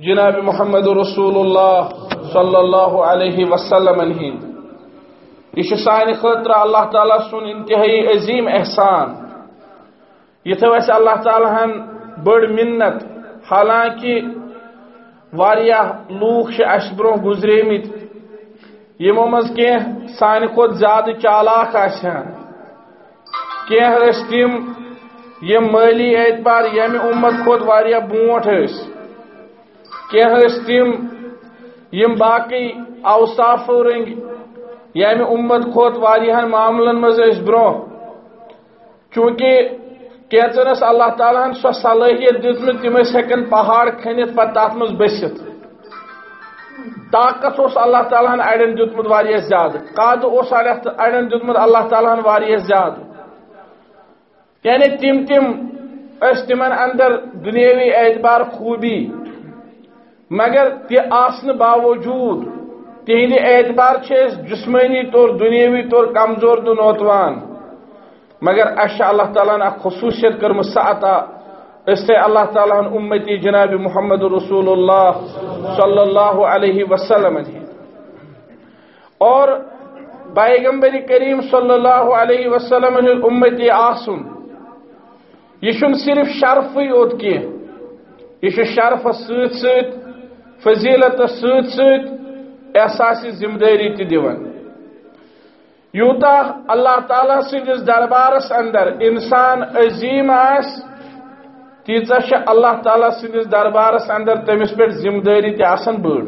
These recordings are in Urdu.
جناب محمد رسول اللہ صلی اللہ علیہ وسلم ہند یہ سان خطر اللہ تعالیٰ سن انتہائی عظیم احسان۔ یہ تھو اس اللہ تعالیٰ ہن بڑ منت، حالانکہ واریاہ لوگ سے اس برو گزریمت یمو مز کی سان کھت زیادہ چالاک آسان کی تم یم مالی اعتبار یم امت کھت واریاہ بونٹ اس کی تم یم باقی اوصاف رنگ یم یعنی امت کھت واریاہ معاملن مز برو۔ چونکہ کینچنس اللہ تعالیٰ ہن سو صلاحیت دتمت تم ہکن پہاڑ کھنت پتہ تات مز بست طاقت اس اللہ تعالیٰ ہن اڑن دتمت واریاہ زیادہ قاد اس اڑن دتمت اللہ تعالیٰ ہن واریاہ زیادہ یعنی تم تم اس تمن اندر دنیاوی اعتبار خوبی۔ مگر تہ آسن باوجود تہند اعتبار جسمانی طور، دنیاوی طور کمزور تو نوتوان۔ مگر اش اللہ تعالیٰ نے خصوصیت کرم سعطا اس سے اللہ تعالیٰ امتی جناب محمد رسول اللہ صلی اللہ علیہ وسلم اور پیغمبر کریم صلی اللہ علیہ وسلم امتی آسن۔ یہ صرف شرف یوت کی یہ شرف ست ست فضیلت ست ست احساس ذمہ داری تہ دیوان یوتا اللہ تعالیٰ سندس دربارس اندر انسان عظیم آس تیزا چھ اللہ تعالیٰ سندس دربارس اندر تمس پہ ذمہ داری تہ آسان بڑ۔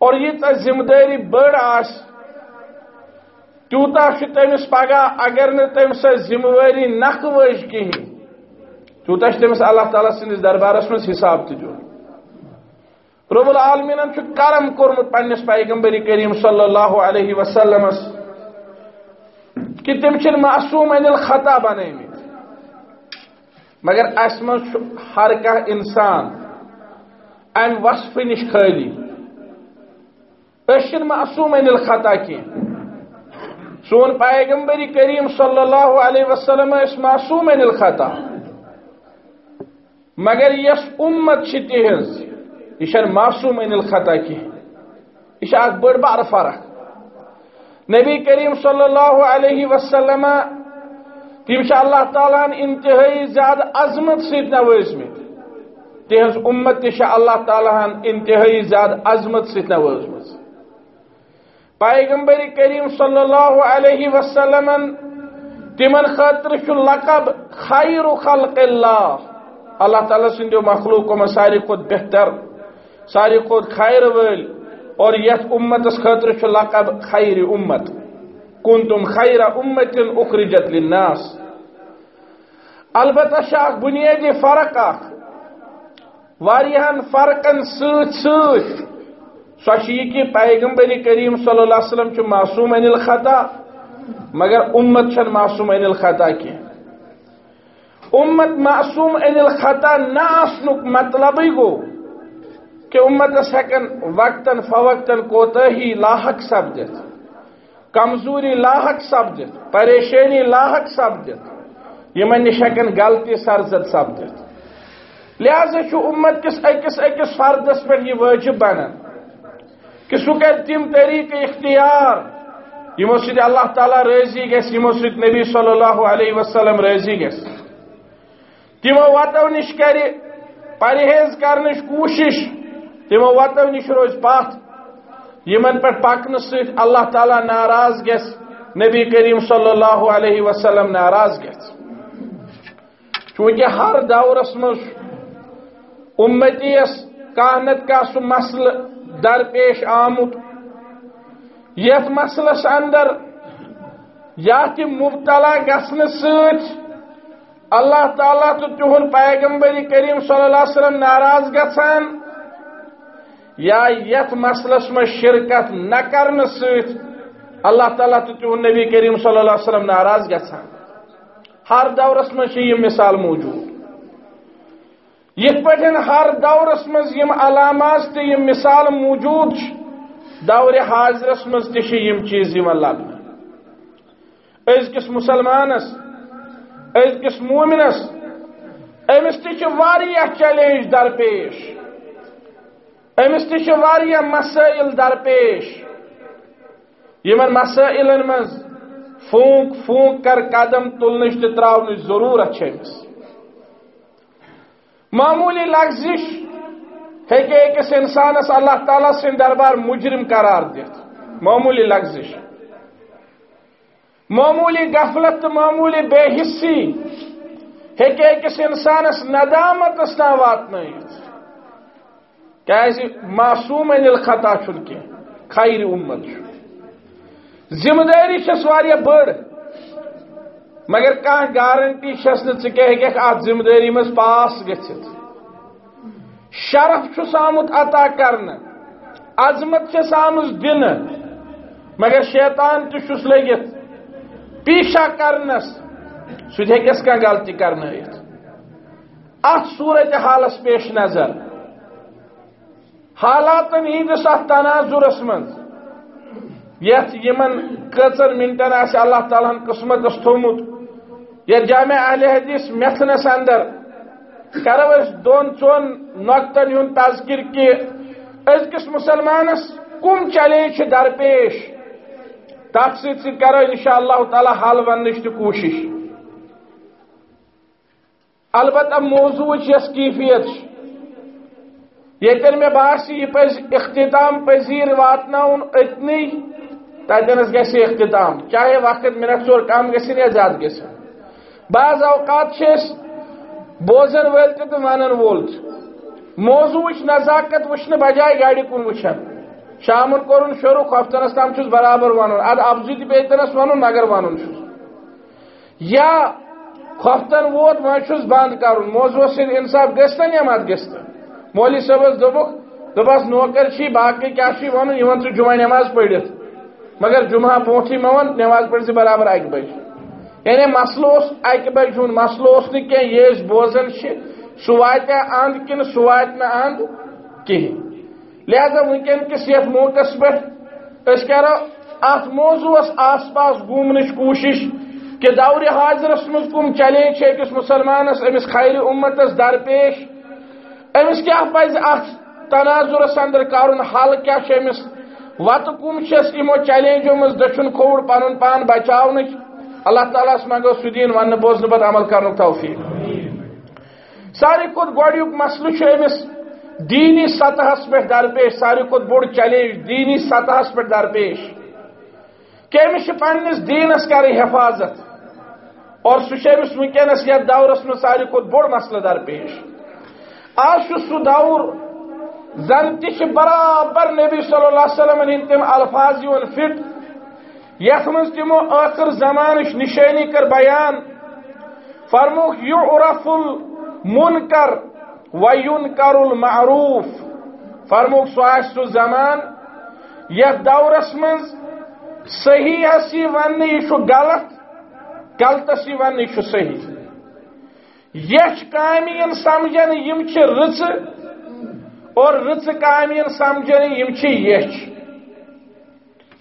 اور یہ ذمہ داری بڑ آس تیوتا تمس پگہ اگر نہ تم سہ ذمہ واری نکھ وج کہین تیوتا تمس اللہ تعالیٰ سندس دربارس من حساب تہ جو رب العالمین کرم کورمت پنس پیغمبری کریم صلی اللہ علیہ وسلم کہ تم معصوم ان الخطا مگر اس من ہر کھا انسان ام وصف نش خالی اس معصوم ان الخطا کی سون پیغمبری کریم صلی اللہ علیہ وسلم اس معصوم ان الخطا مگر یس امت چھ یہ معصوم ان الخطا کی یہ اخ بڑ بار فرق نبی کریم صلی اللہ علیہ وسلم تم اللہ تعالیٰ انتہائی زیادہ عظمت ست نوزمت تہذ امت تہ اللہ تعالیٰ انتہائی زیادہ عظمت ست نوزمت پیغمبر کریم صلی اللہ علیہ وسلم تمن خاطر لقب خیر خلق اللہ اللہ تعالیٰ سندو مخلوق میں ساری کھت بہتر ساری کھت خیر ول اور یت امت خاطر چھ لقب خیر امت۔ کنتم خیر امت اخرجت للناس۔ البتہ شاک بنیادی فرق اخ۔ واریہن فرقن سوت سوت سوچی کہ پیغمبر کریم صلی اللہ علیہ وسلم چھ معصوم ان الخطا، مگر امت چھن معصوم ان الخطا کی امت معصوم ان الخطا نہ آسنک مطلب گو کہ امت ہکن وقتاً فوقتاً کوتاہی لاحق سپدت کمزوری لاحق سپدت پریشانی لاحق سپدت یمن نش ہکن غلطی سرزد سپدت لہذا امت کس اکس اکس فردس پہ یہ واجب بنان کہ سہ کر تم طریقہ اختیار۔ یمو سۭتۍ اللہ تعالیٰ رٲضی گژھِ یمو سۭتۍ نبی صلی اللہ علیہ وسلم رٲضی گژھِ تمو وتو نش کرِ پرہیز کرنٕچ کوٗشش۔ تمو وتو نش روز پات یمن پہ پکن ست اللہ تعالیٰ ناراض گس نبی کریم صلی اللہ علیہ وسلم ناراض گس چونکہ ہر دورس مز امتیس کانت کا سہ مسل درپیش آمت یت مسلس اندر یا تم مبتلا گھن ست اللہ تعالیٰ تو تہد پیغمبری کریم صلی اللہ علیہ وسلم ناراض گھان یا یت مسلس میں شرکت نہ کرنے ست اللہ تعالیٰ تو تہد نبی کریم صلی اللہ علیہ وسلم ناراض گھان ہر دورس میں یہ مثال موجود۔ یت پہ ہر دورس مز یم علامات تو یم مثال موجود دور حاضرس مز تم چیز لبنہ۔ ازکس مسلمانس ازکس مومنس امس تہ چیلنج درپیش۔ امس تہ مسائل درپیش یمن مسائل من فونک فونک کر قدم تلنچ تو تراؤن ضرورت امس معمولی لغزش ہیکہ أکس انسانس اللہ تعالیٰ سن دربار مجرم قرار دت معمولی لغزش معمولی غفلت تو معمولی بے حصی ہیکہ أکس انسانس ندامت تام واتنائت معصوم الخطا چھن کی خیر امت ذمہ داری چھس واریاہ بڑ مگر کان گارنٹی چھس نہ ژٕ ہیکھ اتھ ذمہ داری مز پاس گژھِتھ شرف چھُس آمُت عطا کرنہٕ عظمت چھس آمٕژ دِنہٕ مگر شیطان تہِ چھُس لٔگِتھ پیشہ کرنس. سُہ تہِ ہیٚکٮ۪س کانٛہہ غلطی کرنٲیِتھ اتھ صوٗرت حالس پیش نظر. حالاتن ہندس ات تناظرس من. یت یمن کچر منٹن آس اللہ تعالیٰ قسمت تھومت یا جامع اہل حدیث میتھنس اندر. کرو اس دون چون نقطن ہن تذکر کہ ازکس مسلمانس کم چیلنج درپیش تک سی کرو انشاء اللہ تعالیٰ حل ونچ کوشش. البتہ موضوع یس کیفیت. یتن میں باسی یہ پز اختتام پذیر واتن اتنی تتنس گھس اختتام۔ چاہے وقت منٹ ٹور کم گھن یا زیادہ گھن بعض اوقات بوزن ول تو ونن وول موضوع نزاکت وچھنے بجائے گاڑی کن وچھن شام کورن شروع ہفتنس تام چھس برابر ون اد افزو تہ بیتنس ون مگر ون یا ہفتن ووت وس بند کرن۔ موضوع سن انصاف گستن یا مت گستن مولی صبس دبک نوکر چھی باقی کیا چھی ون جمعہ نماز پڑھت مگر جمعہ پونٹھی مون نماز پڑھ برابر اک بج یعنی مسئلہ اس اک بج ہن مسئلہ اس نہ یہ بوزن چھ سو اند کن سو وات نہ اند کی لہذا ونکن کس یت موقعس پہ اس کرو ات موضوع آس پاس گھومنچ کوشش کہ دور حاضرس مز کم چیلنج أکس مسلمانس امس خیر امتس درپیش امس کیا پز ات تناظرس اندر کرن حل کیا امس وت کم چس یمو چیلنجو مز دچن کھوڑ پن پان بچاؤن اللہ تعالیٰ منگو سدین ون بوزن پتہ عمل کرن توفیق. ساری کھت گوڑیک مسئلہ امس دینی سطحس پہ درپیش ساری کھت بوڑ چیلنج دینی سطحس پہ درپیش کہ امس پنس دینس کر حفاظت؟ اور سہ ونکس یتھ دورس میں ساری کھت بوڑ مسئلہ درپیش آج سہ دور، زن تہ برابر نبی صلی اللہ علیہ وسلم ہند تم الفاظ یون فٹ۔ یت من تمو آخر زمان نشانی کر بیان۔ فرموک یعرف المنکر و ینکر المعروف۔ فرموک سو آس سو زمان۔ یت دورس من صحیح ہسی ون یہ غلط غلطس ون یہ صحیح۔ یچ کامین سمجھن یم چھ رچ اور رچ کامین سمجھن یم چھ یچ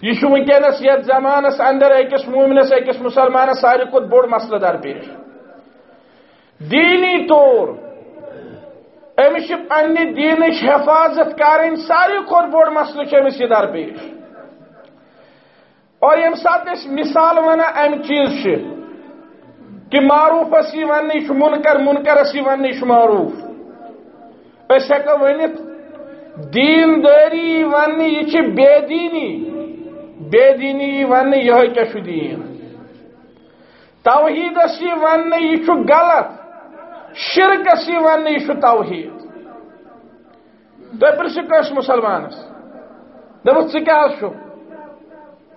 یہ چھ ونکس یت زمانس اندر اکس مومنس اکس مسلمانس ساری کھت بوڑ مسئلہ درپیش۔ دینی طور امس پنہ دینچ حفاظت کریں ساری کھت بوڑ مسئلہ چھ امس یہ درپیش۔ اور یم سات مثال ونہ ام چیز چھ۔ کہ معروف اسی ونی منکر منکر اسی معروف اس ہیکو ونت دین داری ونی یہ بے دینی بے دینی ونی یہ کیا دین توحید اسی ونی یہ غلط، شرک اسی یہ توحید. تو پرسو کس مسلمانس دپت ژٕ کیٛاہ چھُ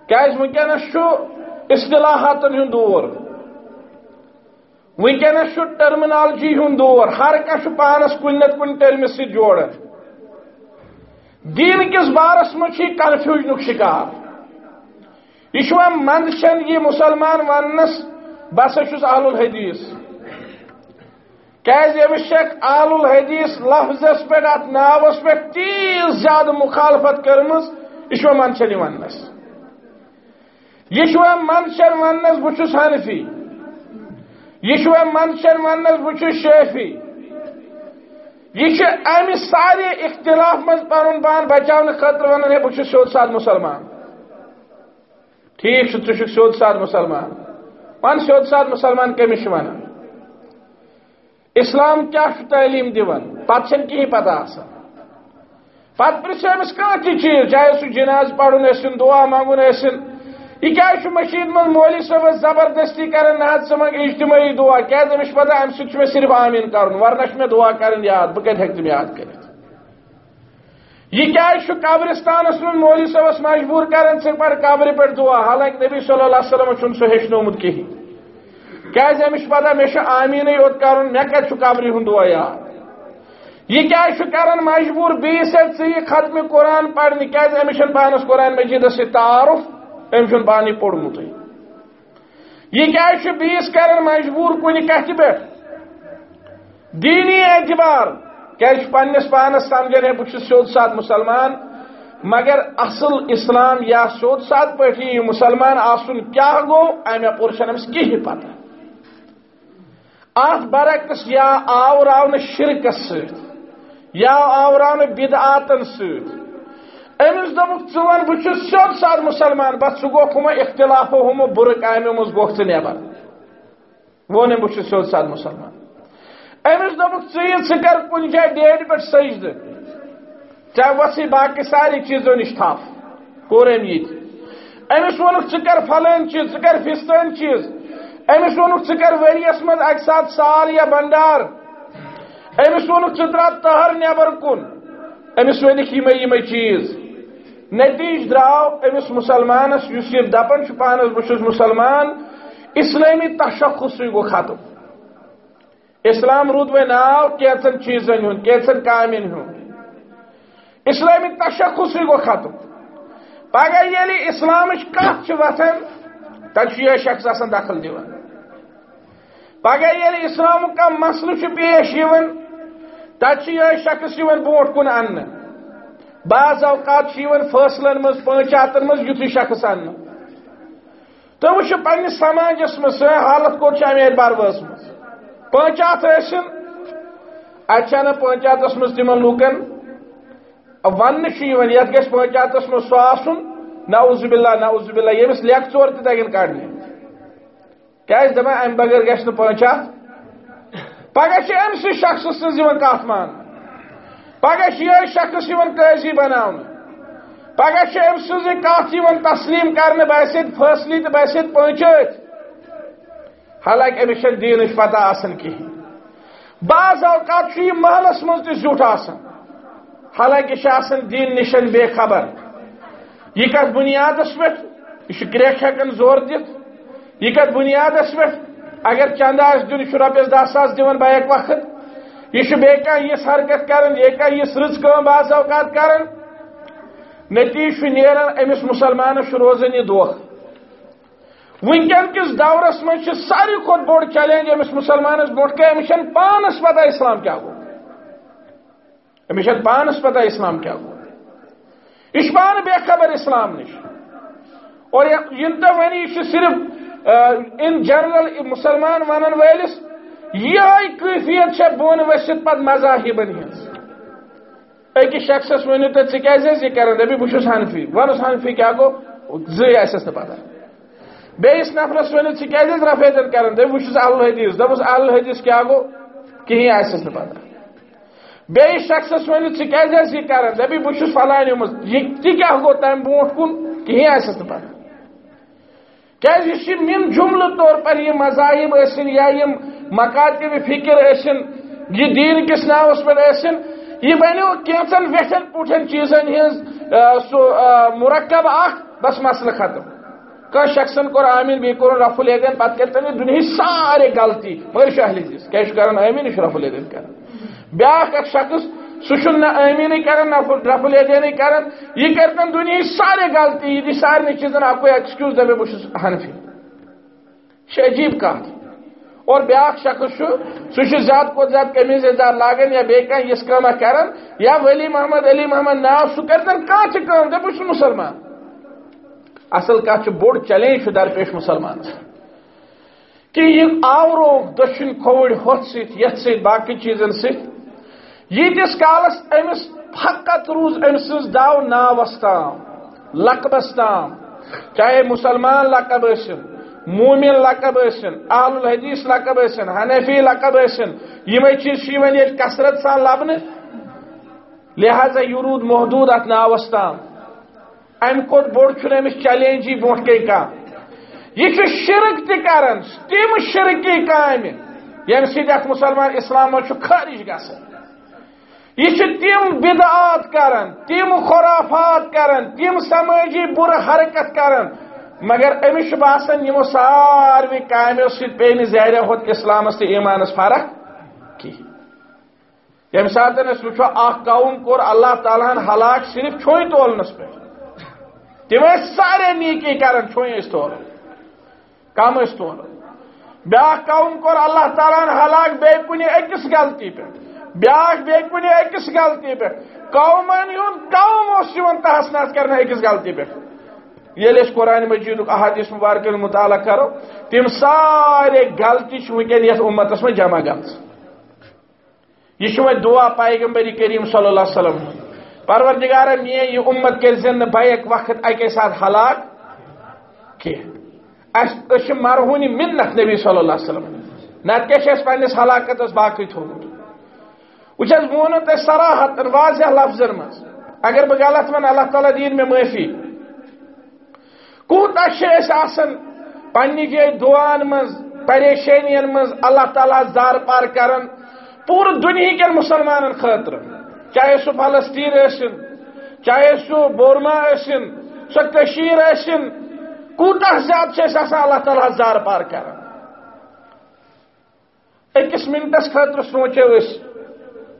کیٛازِ وٕنکٮ۪نس دور ونکس ٹرمنالجی ہند دور، ہر کھانا پانس کن نت کن ٹرمس سی جوڑا دین کس بارس مجھ کنفیوژن شکار یہ مندشن یہ مسلمان ونس بسا چھس آل الحدیث۔ کیاز امس آل الحدیث لفظس پہ ات ناوس پہ تیز زیادہ مخالفت کرمز یہ منشن ونس یہ منشن ونس بہت حنفی یہ منشن ونس بچ شیفی. یہ امہ سارے اختلاف من پن پان بچا خاطر ونان ہے بہت سیود ساد مسلمان. ٹھیک ٹھیک سیود ساد مسلمان. ون سیود ساد مسلمان کمس ونان اسلام کیا تعلیم دان پتہ کہیں پتہ آسان پتہ پرچھ امس کھانا تہ چیز؟ چاہے سہ جناز پڑھن ٲسِن دعا منگن ٲسِن یہ کیا مشید من مولی صاحب زبردستی کرن نہ سمجھ اجتماعی دعا کیا امس پتہ ام سب میں صرف آمین کرن ورنہ میں دعا کرن یاد بہ کت ہیکہ یاد کرت یہ کیا قبرستان من مولی صاحب مجبور کرن ثر پڑ قبر پہ دعا حالانکہ نبی صلی اللہ علیہ وسلم چھ سہ ہیچنومت کہین کیا امس پتہ مے آمین یوت کرن مے کت قبر ہند دعا یاد یہ کیا کرن مجبور بیس ثی ختم قرآن پڑھنے کیا امس پانس قرآن مجید سے تعارف ام پانی پورمت یہ کیا بیس کرن مجبور کن کت پہ دینی اعتبار کیا پنس پانس سمجھن ہے بہت سیود سات مسلمان مگر اصل اسلام یا سیود سات پہ مسلمان آسن کیا گو امہ پورشن امس کہیں پتہ ات برعکس یا آو شرکس ست یا آوران بدعاتن سۭتۍ أمِس دوٚپُکھ ژٕ وَن بہٕ چھُس سیوٚد ساد بس ژٕ گوٚکھ ہُمو اختلافو ہُمو بُرٕ کامہِ منٛز گوٚکھ ژٕ نٮ۪بر ووٚنُم بہٕ چھُس سیوٚد ساد مُسلمان أمِس دوٚپُکھ ژٕ یہِ ژٕ کر کُنہِ جایہِ ڈیڈِ پٮ۪ٹھ سجدٕ ژےٚ وَسٕے باقٕے سارے چیٖزو نِش تھپھ کوٚر أمۍ ییٚتہِ أمِس ووٚنُکھ ژٕ کر فلٲنۍ چیٖز ژٕ کر فِستٲنۍ چیٖز أمِس ووٚنُکھ ژٕ کر ؤریَس منٛز اَکہِ ساتہٕ سال یا بنڈار امس وونک تہر نبر کن امس چیز نتیج دراو امس مسلمانس اس یہ دپان پانس بہت مسلمان اسلامی تشخص گو ختم اسلام رود و ناو کیچن چیزن ہند کیچن کامن ہند اسلامی تشخص گو ختم پگہ یلی اسلامچ کت وتھان تب یہ شخص آسان دخل دیوان پگہ یلی اسلام کا مسئلہ پیش یوان تک یہ شخص بروٹ کن ان بعض اوقات فاصلن مز پانچاتن مز یتھ شخص ان تو وہ پنس سماجس مز سہ حالت کوت ام اعتبار وسم پانچات ٲسِن، اتہ چھا پانچاتس مز تم لوکن۔ ون یون یت گژھِ پانچاتس مز سہ آسن۔ نعوذ باللہ نعوذ باللہ یمس لیکھ ژور تہ تگن کڑنہِ۔ کیازِ دپان، امہِ بغٲر گژھِ نہٕ پانچات پگہ ام سی شخص سن کت مان پگہ یہ شخص قاضی بنا پگہ ام سز کت تسلیم کرنے بس فاصلی تو بس پہنچت حالانکہ امس دین پتہ آسان کہین بعض اوقات یہ محلس من تہ زیوٹ آسان حالانکہ آسان دین نشن بے خبر یہ کت بنیادس پہ یہ کریک ہکن زور دت یہ کت بنیادس پہ اگر چند آس دن یہ رپیس دہ ساس دن بیک وقت یہ بیس حرکت کران یہ یہ رز بعض اوقات کران نتیج نیران امس مسلمانس روزان یہ دہ ونکن کس دورس من ساری کھت بوڑ چیلنج امس مسلمانس بوٹ کہ امس پانس پتہ اسلام کیا گو امس پانس پتہ اسلام کیا گو یہ پان بے خبر اسلام نش۔ اور ین تو ونی یہ صرف ان جنرل مسلمان ونن ولس یہ کیفیت بون ورست پہ مذاہبن ہز اکس شخص ورنو تو ثیز یہ کر دبی بہس حنفی ونس حنفی کیا گو؟ زی زس نا پتہ بیس نفرس ورنو ثیز رفیدن کر دبی بہس الحدیث دپس الحدیث کیا گو؟ کہیں آس نا پتہ بیس شخص ورنو ثیز یہ کر دبی بہس فلان یہ کیا گو؟ تم بروٹ کن؟ کہیں آس نا پتہ کہ من جملہ طور پر یہ مذاہب ٲسِن یا یم مکاتب فکر ٲسِن یہ دین کس ناوس پر ٲسِن یہ بنیو کینچن ویٹھن پوٹھن چیزن ہز سو مرکب اخ بس مسئلہ ختم۔ کان شخصن کوٚر کور آمین بی کور رف الیدین پتہ کرتن دنیا سارے غلطی۔ مگر شاہلی جس جی، کیا کرن آمین رف الیدین کرن بیاکھ اکھ شخص سہ امین کران رف الدین کران یہ کرتن دنیا سارے غلطی یہ سارے چیزن اکو ایکسکیوز دبے بہت حنفی یہ عجیب کت اور بیاکھ شخص سہ زیادہ کھت زیادہ قمیض یزار لاگان یا بیس کس کما کران یا ولی محمد علی محمد ناو سہ کرتن کان کام دپ بہ مسلمان اصل کت بوڑ چیلنج درپیش مسلمان کہ یہ آورو دشن کھوڑ ہوت ست یت ست باقی چیزن ست یتس کالس امس فقط روز ام سز دو ناوس تام لقبس تام چاہے مسلمان لقب ٲسِن مومن لقب ٲسِن اہل الحدیث لقب ٲسِن حنفی لقب ٲسِن یِمے چیز چھِ یِوان ییٚتہِ کثرت سان لبنہٕ لہذا یہ روٗد محدوٗد اتھ ناوس تام امہِ کھۄتہٕ بوٚڑ چھُنہٕ أمِس چیلینجی برونٛٹھ کَنۍ کانٛہہ یہ چھُ شرک تہِ کران تِم شرکی کامہِ ییٚمہِ سۭتۍ اکھ مُسلمان اسلام چھُ خٲرج گژھان یہ تم بدعات کران تم خرافات کران تم سماجی بر حرکت کران مگر امس باسان یمو ساروی کامو سہ زیادہ ہوت اسلامس تو ایمانس فرق کی یم سات وچو اخ قوم کور اللہ تعالیٰ ہن ہلاک صرف چھوئی تولنس پہ تم سارے نیکی کران چھوئی اس تول کم اس تول بیا قوم کور اللہ تعالیٰ ہن ہلاک بے کنی اکس غلطی پہ بیاکھ بے کنے اکس غلطی پہ۔ قومن یون قوم اس یون تحس نحس کرنا اکس غلطی پہ۔ یل اس قرآن مجید احادیث مبارک مطالعہ کرو۔ تم سارے غلطی ونکن یس امتس میں جمع گمز یہ وہ دعا پیغمبری کریم صلی اللہ علیہ وسلم۔ پروردگار میں یہ امت کر زن بیک وقت اکے ساتھ ہلاک کی اس مرہونی منت نبی صلی اللہ علیہ وسلم۔ نت کیا پنس ہلاکت باقی تھومت وچھس مونو تے صراحت واضح لفظ مز اگر بہ غلط ون اللہ تعالیٰ دین میں معافی۔ کوتا اس آسن پنہ جائے دعان مز پریشانین مز، اللہ تعالیٰ زار پار کرن پور دنیا کن مسلمان خاطر۔ چاہے سو فلسطین ٲسِن چاہے سو بورما ٲسِن سو کشیر ٲسِن کوتاہ زیادہ چھِ آسان اللہ تعالیٰ زار پار کران أکِس منٹس خاطر سوچو أسۍ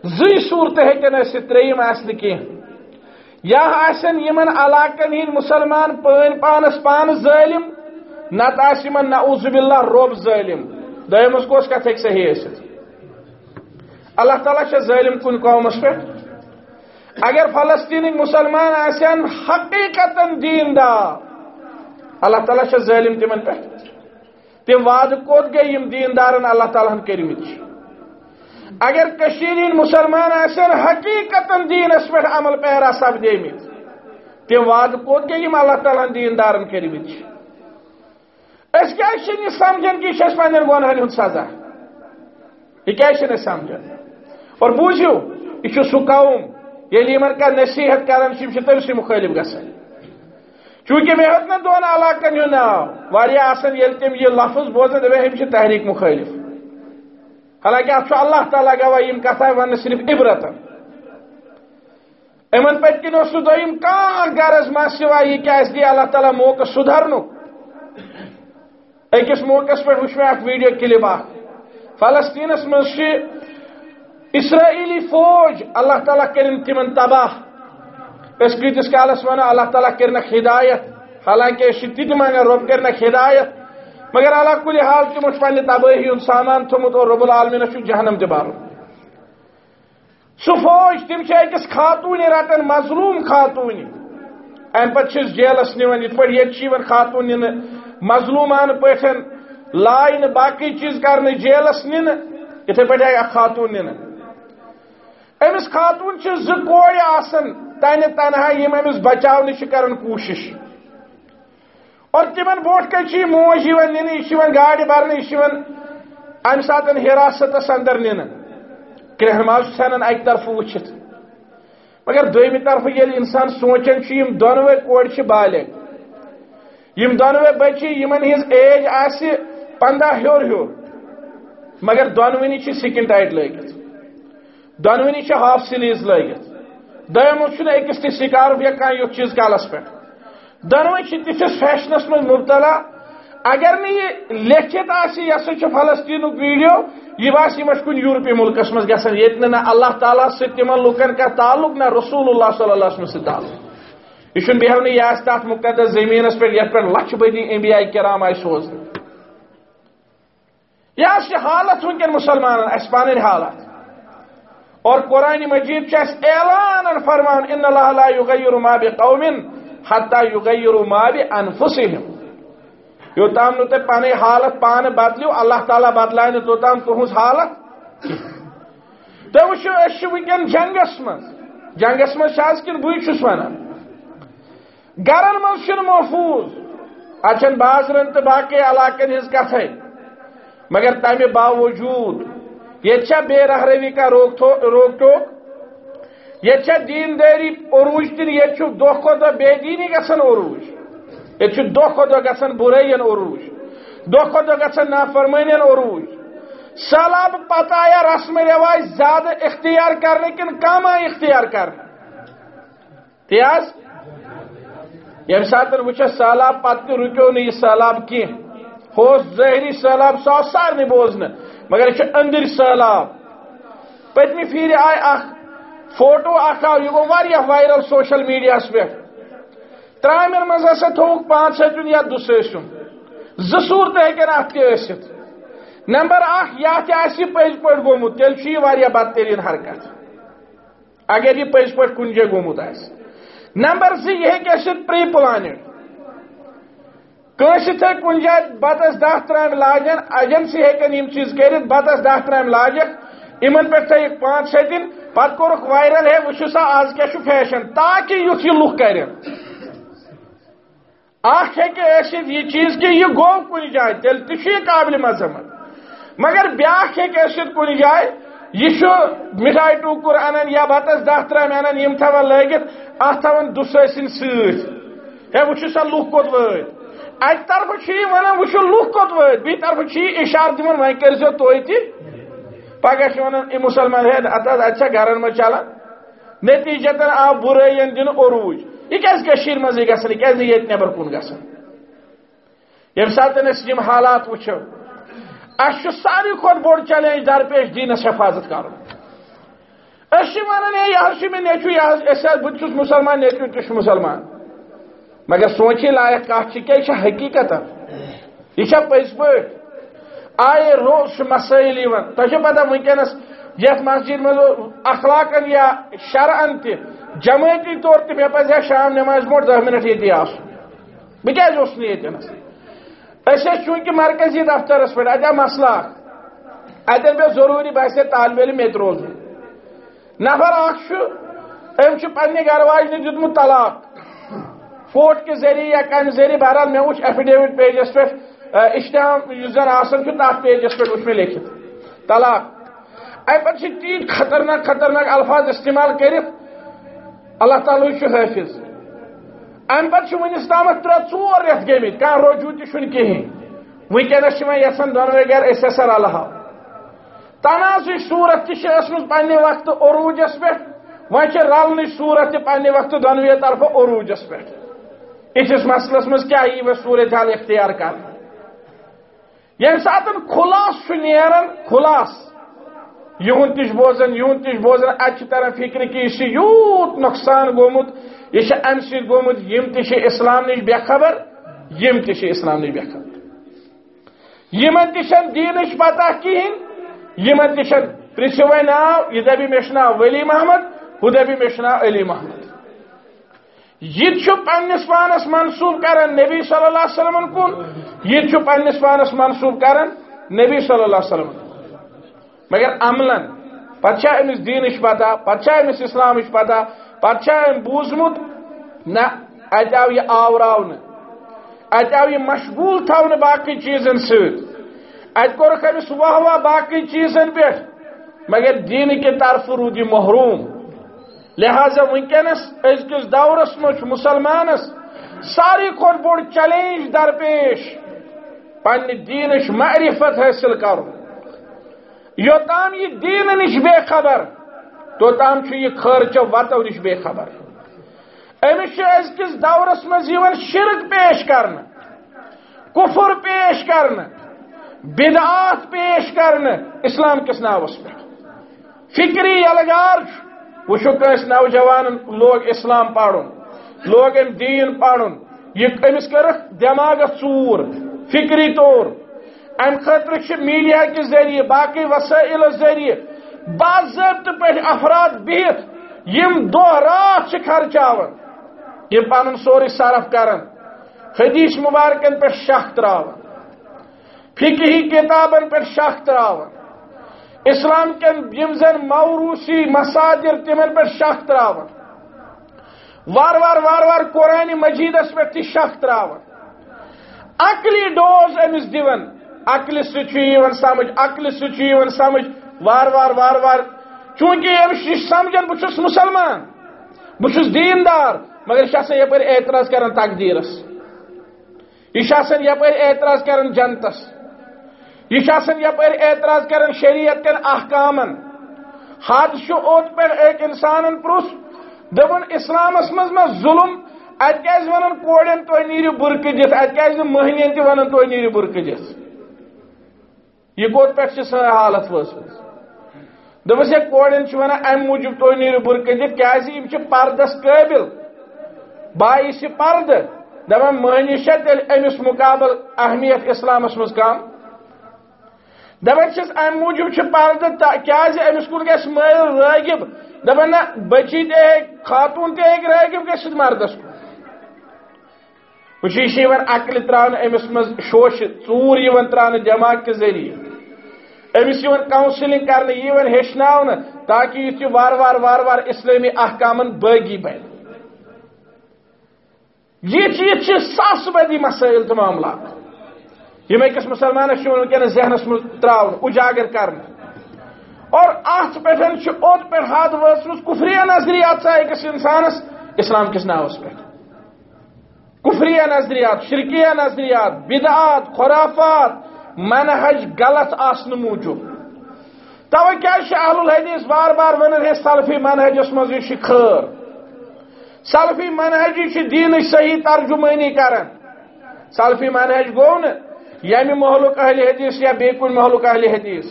زی صورت ہیکن اس تریم آسن کی۔ یا آسن یمن علاقن ہند مسلمان پین پانس پان ظالم نت آسمن نعوذ باللہ روب ظالم۔ دویمس کوس کت ہیک صحیح ٲسِتھ اللہ تعالیٰ چھا ظالم کن قومس پہ۔ اگر فلسطینک مسلمان آسن حقیقتا دین دا، اللہ تعالیٰ چھا ظالم تمن پہ۔ تم وعد کوت گئی یم دین دارن اللہ تعالیٰ ہن کرمت اگر کشیرین مسلمان آسن، حقیقتا دین اس پہ عمل پیرا سب دے مت تم وعد کوت گئی اللہ تعالیٰ دین دارن کرمت اس کیا یہ سمجھن کہ یہ پن گنہن ہند سزا یہ کیا سمجھن؟ اور بوزیو یہ سہ قوم یل ان کا نصیحت کران تم سی مخالف گسان چونکہ مے ہت نا دون علاقن ہند ناو واریاہ یل تم یہ لفظ بوزن دپان ہم تحریک مخالف حالانکہ اتھ اللہ تعالیٰ گواہ یم کتھا ون صرف عبرت امن پت کن اس دم کان غرض ما سوائے یہ کیا دی اللہ تعالیٰ موقع سدھرن اکس موقع پہ وچ میں ویڈیو کلپ اخ فلسطینس مز اسرائیلی فوج اللہ تعالیٰ کرن تمن تباہ اس کتس کالس ون اللہ تعالیٰ کرنک ہدایت حالانکہ تہ منگان رب کرنک ہدایت مگر اللہ کل حال تمو پنہ تباہی ہند سامان تھومت اور رب العالمین جہنم تہ بار سہ فوج تم اکس خاتون رٹان مظلوم خاتون ام پہ جیلس نوان یہ پہ یہ خاتون نن مظلومان پہ لائن باقی چیز کرنے جیلس نن اتھے پہ خاتون نن امس خاتون زور آسان تنہ تنہا یم امس بچاؤ کران کوشش۔ اور تمن بوٹ کچی موج نن یہ گاڑی برن یہ ام سات حراست اندر نن۔ کرہ ماز ژھنان اکہ طرف وچھت۔ مگر دویمہ طرف یل انسان سوچان یم دونوے کوڑ بالغ یم دونوے بچی، یمن ہز ایج آسی پندہ ہیور ہیور۔ مگر دونونی سکن ٹائٹ لگت۔ دونونی ہاف سلیز لگت۔ دویمو چھن اکس تہ سکارف یا کان یو چیز کالس پہ دونوے تس فیشنس من مبتلا۔ اگر نی یہ لکھت آسی یہ سا فلسطین ویڈیو، یہ باس یہ کن یورپی ملکس مز گھن یہ نہ اللہ تعالیٰ سے تمن لکن کا تعلق، نہ رسول اللہ صلی اللہ علیہ وسلم سے تعلق۔ یہ بیہونی یہ تات مقدس زمینس پہ یت پہ لچھ بدی انبیاء کرام آئی سوز۔ یہ حالت ونکن مسلمان اس پان حالت۔ اور قرآن مجید اعلان فرمان، ان اللہ لا یغیر ما بقوم۔ حتی یغیرو ما بی انفسهم. یو تام نو تے پانے حالت پانے بدلیو اللہ تعالیٰ بدلائے نو تو تام تہنز حالت. تو وچو اس ونکن جنگس من جنگس من شاز کن بوئی چھس ونان گرن من چھ محفوظ. اچھن بازرن تو باقی علاقن ہز کتھے. مگر تمہ باوجود، یہ بے رہروی کا روک ٹوک یہ دین داری عروج تین یہ دہ کھو دہ بے دینی گھن عروج. یہ دہ کھو دہ گھن برائین عروج. دہ کھو دہ گھن نافرمین عروج. سہلاب پتہ آیا رسم رواج زیادہ اختیار کرنے کن کم آئی اختیار کرنے تیاز؟ یم سات وچ سہلاب پتہ رکو نی سہلاب کی؟ ظاہری سہلاب سو سارے بوزن. مگر یہ اندر سہلاب پتم پھر آئے اخ فوٹو اخ آو یہ گو وائرل سوشل میڈیا پہ۔ ترامر مز ہسا تھوک، پانچ ستن یا دس زور ہکن ات ثت نمبر اخ یہ آسی پز پہ گومت تیل یہ بدترین حرکت۔ اگر یہ پز پہ کن جائے گومت آس نمبر سی، یہ ہیکت پری پلانڈ کنس تھے کن جائے بتس دہ ترام لاجن۔ ایجنسی ہیکن یم چیز کرت بتس دہ ترام لاجک امن پہ تھے پانچ شے دن پت کورک وائرل ہے وچ سا آز کیا چھو فیشن، تاکہ یوت یہ لوک کرن اخ ہے کہ ایسی یہ چیز کہ یہ گو کن جائے تیل تھی قابل مذمت مگر بیاکھ ہے کہ ایسی کن جائے، یہ مٹھائی ٹوکر انن یا بتس دہ ترام انن یم تھوان لگت اتھ تھوان دسن ست ہے وچ سا لوک کوت وٲتۍ ات طرف ونان وچو لوک کت وت بی طرف اشار دن وی کرزو توی تہ پگہ یہ مسلمان ہے ات اتھا گھرن من چلان نتیجتن آو برائی دن عروج یہ کیس مزے گھن یہ یت نبر کن گھن یم سات یم حالات وچھو۔ اس ساری کھت بوڑ چیلنج درپیش دینس حفاظت کر ونان یہ مے نیچو یہ بہت مسلمان، نیچو تہ مسلمان۔ مگر سوچی لائق کت کیا حقیقت یہ پز پہ آئے روز مسائل تہ پتہ ونکس یت مسجد مز اخلاقن یا شرعن تہ جماعتی طور تہ مے پہ شام نماز برو دہ منٹ یہ آس بہت یتنس اس چونکہ مرکزی دفترس پہ اتیا مسئلہ۔ اتن پہ ضروری باسے طالب علم یت روز۔ نفر اخ ام پنہ گھر واجن دیتمت طلاق فوٹ کے ذریعے یا کم ذریعے بہرحال میں وچ ایفیڈیوٹ پیجس پہ اشتہام زن آسان تر پیجس پہ وچ میں لکھت طلاق۔ ام پہ تین خطرناک خطرناک الفاظ استعمال کرت اللہ تعالیٰ حافظ۔ ام پہ ونس تام ترے ژور رت گمت کھانا روجو تہ کہین ونکس یسان دونوے گھر اس ہسا رلہو تنازع صورت تہ پنہ وقت عروجس پہ وی رلن صورت تہ پنہ وقت دونوے طرف عروجس پہ اس مسلس مز کیا یہ صورت حال اختیار کر؟ یم سات خلاص نیران، خلاص. یہن تش بوزان یہن تش بوزان ات تران فکر کہ یہ یوت نقصان گومت، یہ ام سی گومت، یم تش اسلام نش بے خبر یم تش اسلام نش بے خبر یمن تشن دینش پتہ کہین یمن تشن پرسو ناو، یہ دبی مش ناو ولی محمد ہو دبی مش ناو علی محمد. یہ پنس پانس منسوب کران نبی صلی اللہ علیہ وسلم کن؟ یہ پنس پانس منسوب کران نبی صلی اللہ علیہ وسلم. مگر عملن پتہ امس دینش پتہ پتہ امس اسلامش پتہ پتہ ام بوزمت نہ ات آو یہ آوراون ات آو یہ مشغول تھون باقی چیزن ست ات کورک امس واہ واہ باقی چیزن پہ مگر دین کے طرف رود یہ محروم. لہذا ونکس ازکس دورس مجھ مسلمانس، ساری کھت بوڑ چیلنج درپیش پنہ دینش معرفت حاصل کر یوتام یہ دین نش بے خبر توتام یہ خرچ وتو نش بے خبر۔ امس ازکس دورس مز شرک پیش کرنا، کفر پیش کرنا، بدعات پیش کرنا، اسلام کس ناوس پہ۔ فکری الگار وچو نوجوان لوگ اسلام پڑھن لوگ ام دین پڑھن یہ امس کر دماغ ژور، فکری طور۔ ام خاطر میڈیا کے ذریعے باقی وسائل ذریعے باضابطہ پہ افراد بہت یم دہ رات خرچاون یم پن سوری صرف کرن حدیث مبارکن پہ شخ تراون فکری کتابن پہ شخ تراون اسلام کن زن موروثی مساجر تمن پہ شک تراون۔ وار وار وار وار قرآن مجیدس پہ تہ شک تراون۔ عقلی ڈوز امس دون عقل سمجھ عقل سمجھ وار وار وار وار۔ چونکہ امس یہ سمجھن بہس مسلمان بہس دیندار، مگر یہ یپ اعتراض کران تقدیرس۔ یہ یپ اعتراض کران جنتس۔ یہ یپ اعتراض کران شریعت کن احکامن۔ حد اوت پہ ایک انسان پرس دپن اسلامس مز ظلم، ات کیاز ونن کوڑن تو نیرو برکہ دت ات کیاز مہنین تہ ونن تو نیرو برکہ دت یہ کوت پہ سن حالت وسمت دپس یہ کوڑن چھ ام موجب تو نیرو برکہ دت کیاز یم چھ پردس قابل۔ باعث پرد۔ دپان مہنی چھ تیل امس مقابل اہمیت اسلامس مز کم دپان چھس ام موجب چھ پرد کیاز امس کن گژھِ مٲل رٲغب دپان نہ بچی تہ خاتون تہ ہیٚکہِ رٲغب گٔژھِتھ مردس کن وشی عقل تران امس مز شوش ژور تران دماغ کے ذریعے امس کونسلنگ کرنے ہچن تاکہ یہ وار وار وار وار اسلامی احکامن باغی بن یہ چیز ساس بدی مسائل تو معاملات یہ اکس مسلمانس ونکس ذہنس مز تراؤن، اجاگر کرنا اور ات پہ اوت پہ حد وسم کفری نظریات سا اکس انسانس، اسلام کس ناوس پہ؟ کفریہ نظریات شرکیہ نظریات، بدعات، خرافات منحج غلط آسن موجود۔ تو کیا اہل الحدیث بار بار ون ہے، سلفی منہجس مز یہ خیر۔ سلفی منہج یہ دین صحیح ترجمانی کرن۔ سلفی منہج گو نا یعنی یمہ محلک اہل حدیث یا بی کن محلک اہل حدیث؟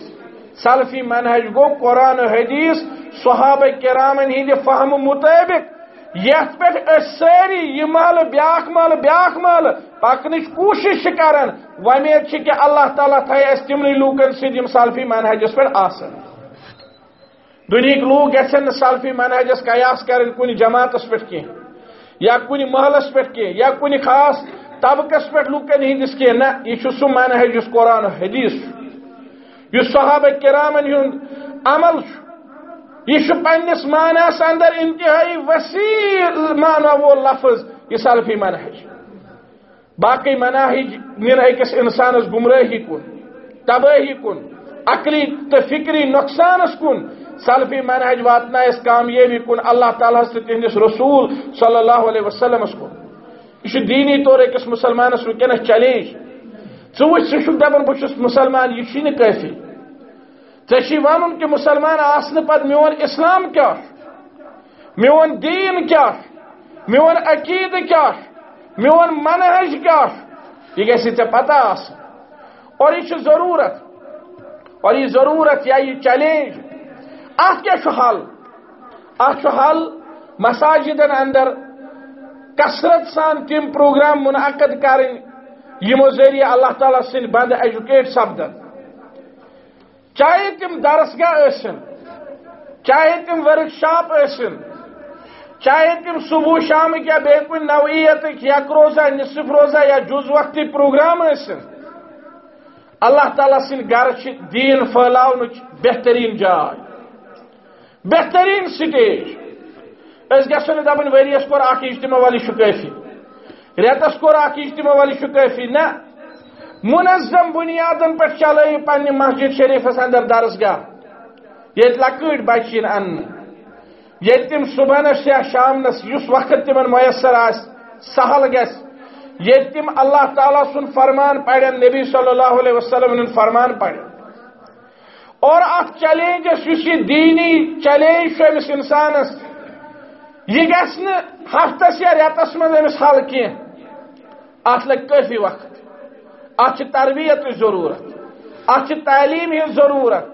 سلفی منہج گو قرآن حدیث، صحابہ کرامن ہند فہم مطابق۔ یت پہ ساری یہ مال، بیاکھ مال بیاکھ مال پکنچ کوشش کران ومید کہ اللہ تعالیٰ تھے اس تمن لوکن سم سلفی منہجس پہ آسن۔ دنیک لوگ گھن سلفی منہجس قیاس کرن کن جماعتس پہ کی یا کن محلس پہ کی یا کن خاص طبقس پہ لوکن ہندس کی یہ سہ منہج اس قرآن حدیث. اس صحابہ کرامن ہند عمل یہ پنس معنس اندر انتہائی وسیع معنی وہ لفظ، یہ سلفی منہج باقی مناہج نن اکس انسانس گمراہی کن، تباہی کن، عقلی تو فکری نقصانس کن. سلفی منہج واتنا اس کامیابی کن، اللہ تعالیٰ سے تہندس رسول صلی اللہ علیہ وسلم کن. یہ دینی طور اکس مسلمانس ونکس چیلنج ثوچ ثہ دپان بہت مسلمان یہ کافی ٹھیک ون کہ مسلمان آسن پت میون اسلام کیا میون دین کیا میون عقید کیا میون منہج کیا یہ گھس ٹھیک پتہ آس اور یہ ضرورت اور یہ ضرورت یا یہ چیلنج ات کیا حل ات حل مساجدن اندر کثرت سان تم پروگرام منعقد کریں یمو ذریعہ اللہ تعالیٰ سن بند ایجوکیٹ سپدن چاہے تم درسگاہ ٲسِن چاہے تم ورک شاپ ٲسِن چاہے تم صبح شام یا بے کن نوعیت یک روزہ نصف روزہ یا جز وقتی پروگرام ٲسِن اللہ تعالیٰ سن گھر دین پھلاونٕچ بہترین جاے بہترین سٹیج۔ اس گژھو نہٕ دپن ؤریس کوٚر اکھ اجتماع والی چھُ کٲفی رٮ۪تس کوٚر اکھ اجتماع والی چھُ کٲفی نہ منظم بنیادن پہ چلو پنہ مسجد شریفس اندر درسگاہ یہ لکٹ بچین ان. یہ تم صبحنس یا شامنس اس وقت تم میسر آ سہل گس یہ تم اللہ تعالیٰ سن فرمان پڑھن، نبی صلی اللہ علیہ وسلم فرمان پڑھن. اور ات چیلنجس اس یہ دینی چیلنج امس انسانس یہ گھس ہفتس یا ریتس من امس حل کی ات لگ کافی وقت ات تربیت ضرورت ات تعلیم ہز ضرورت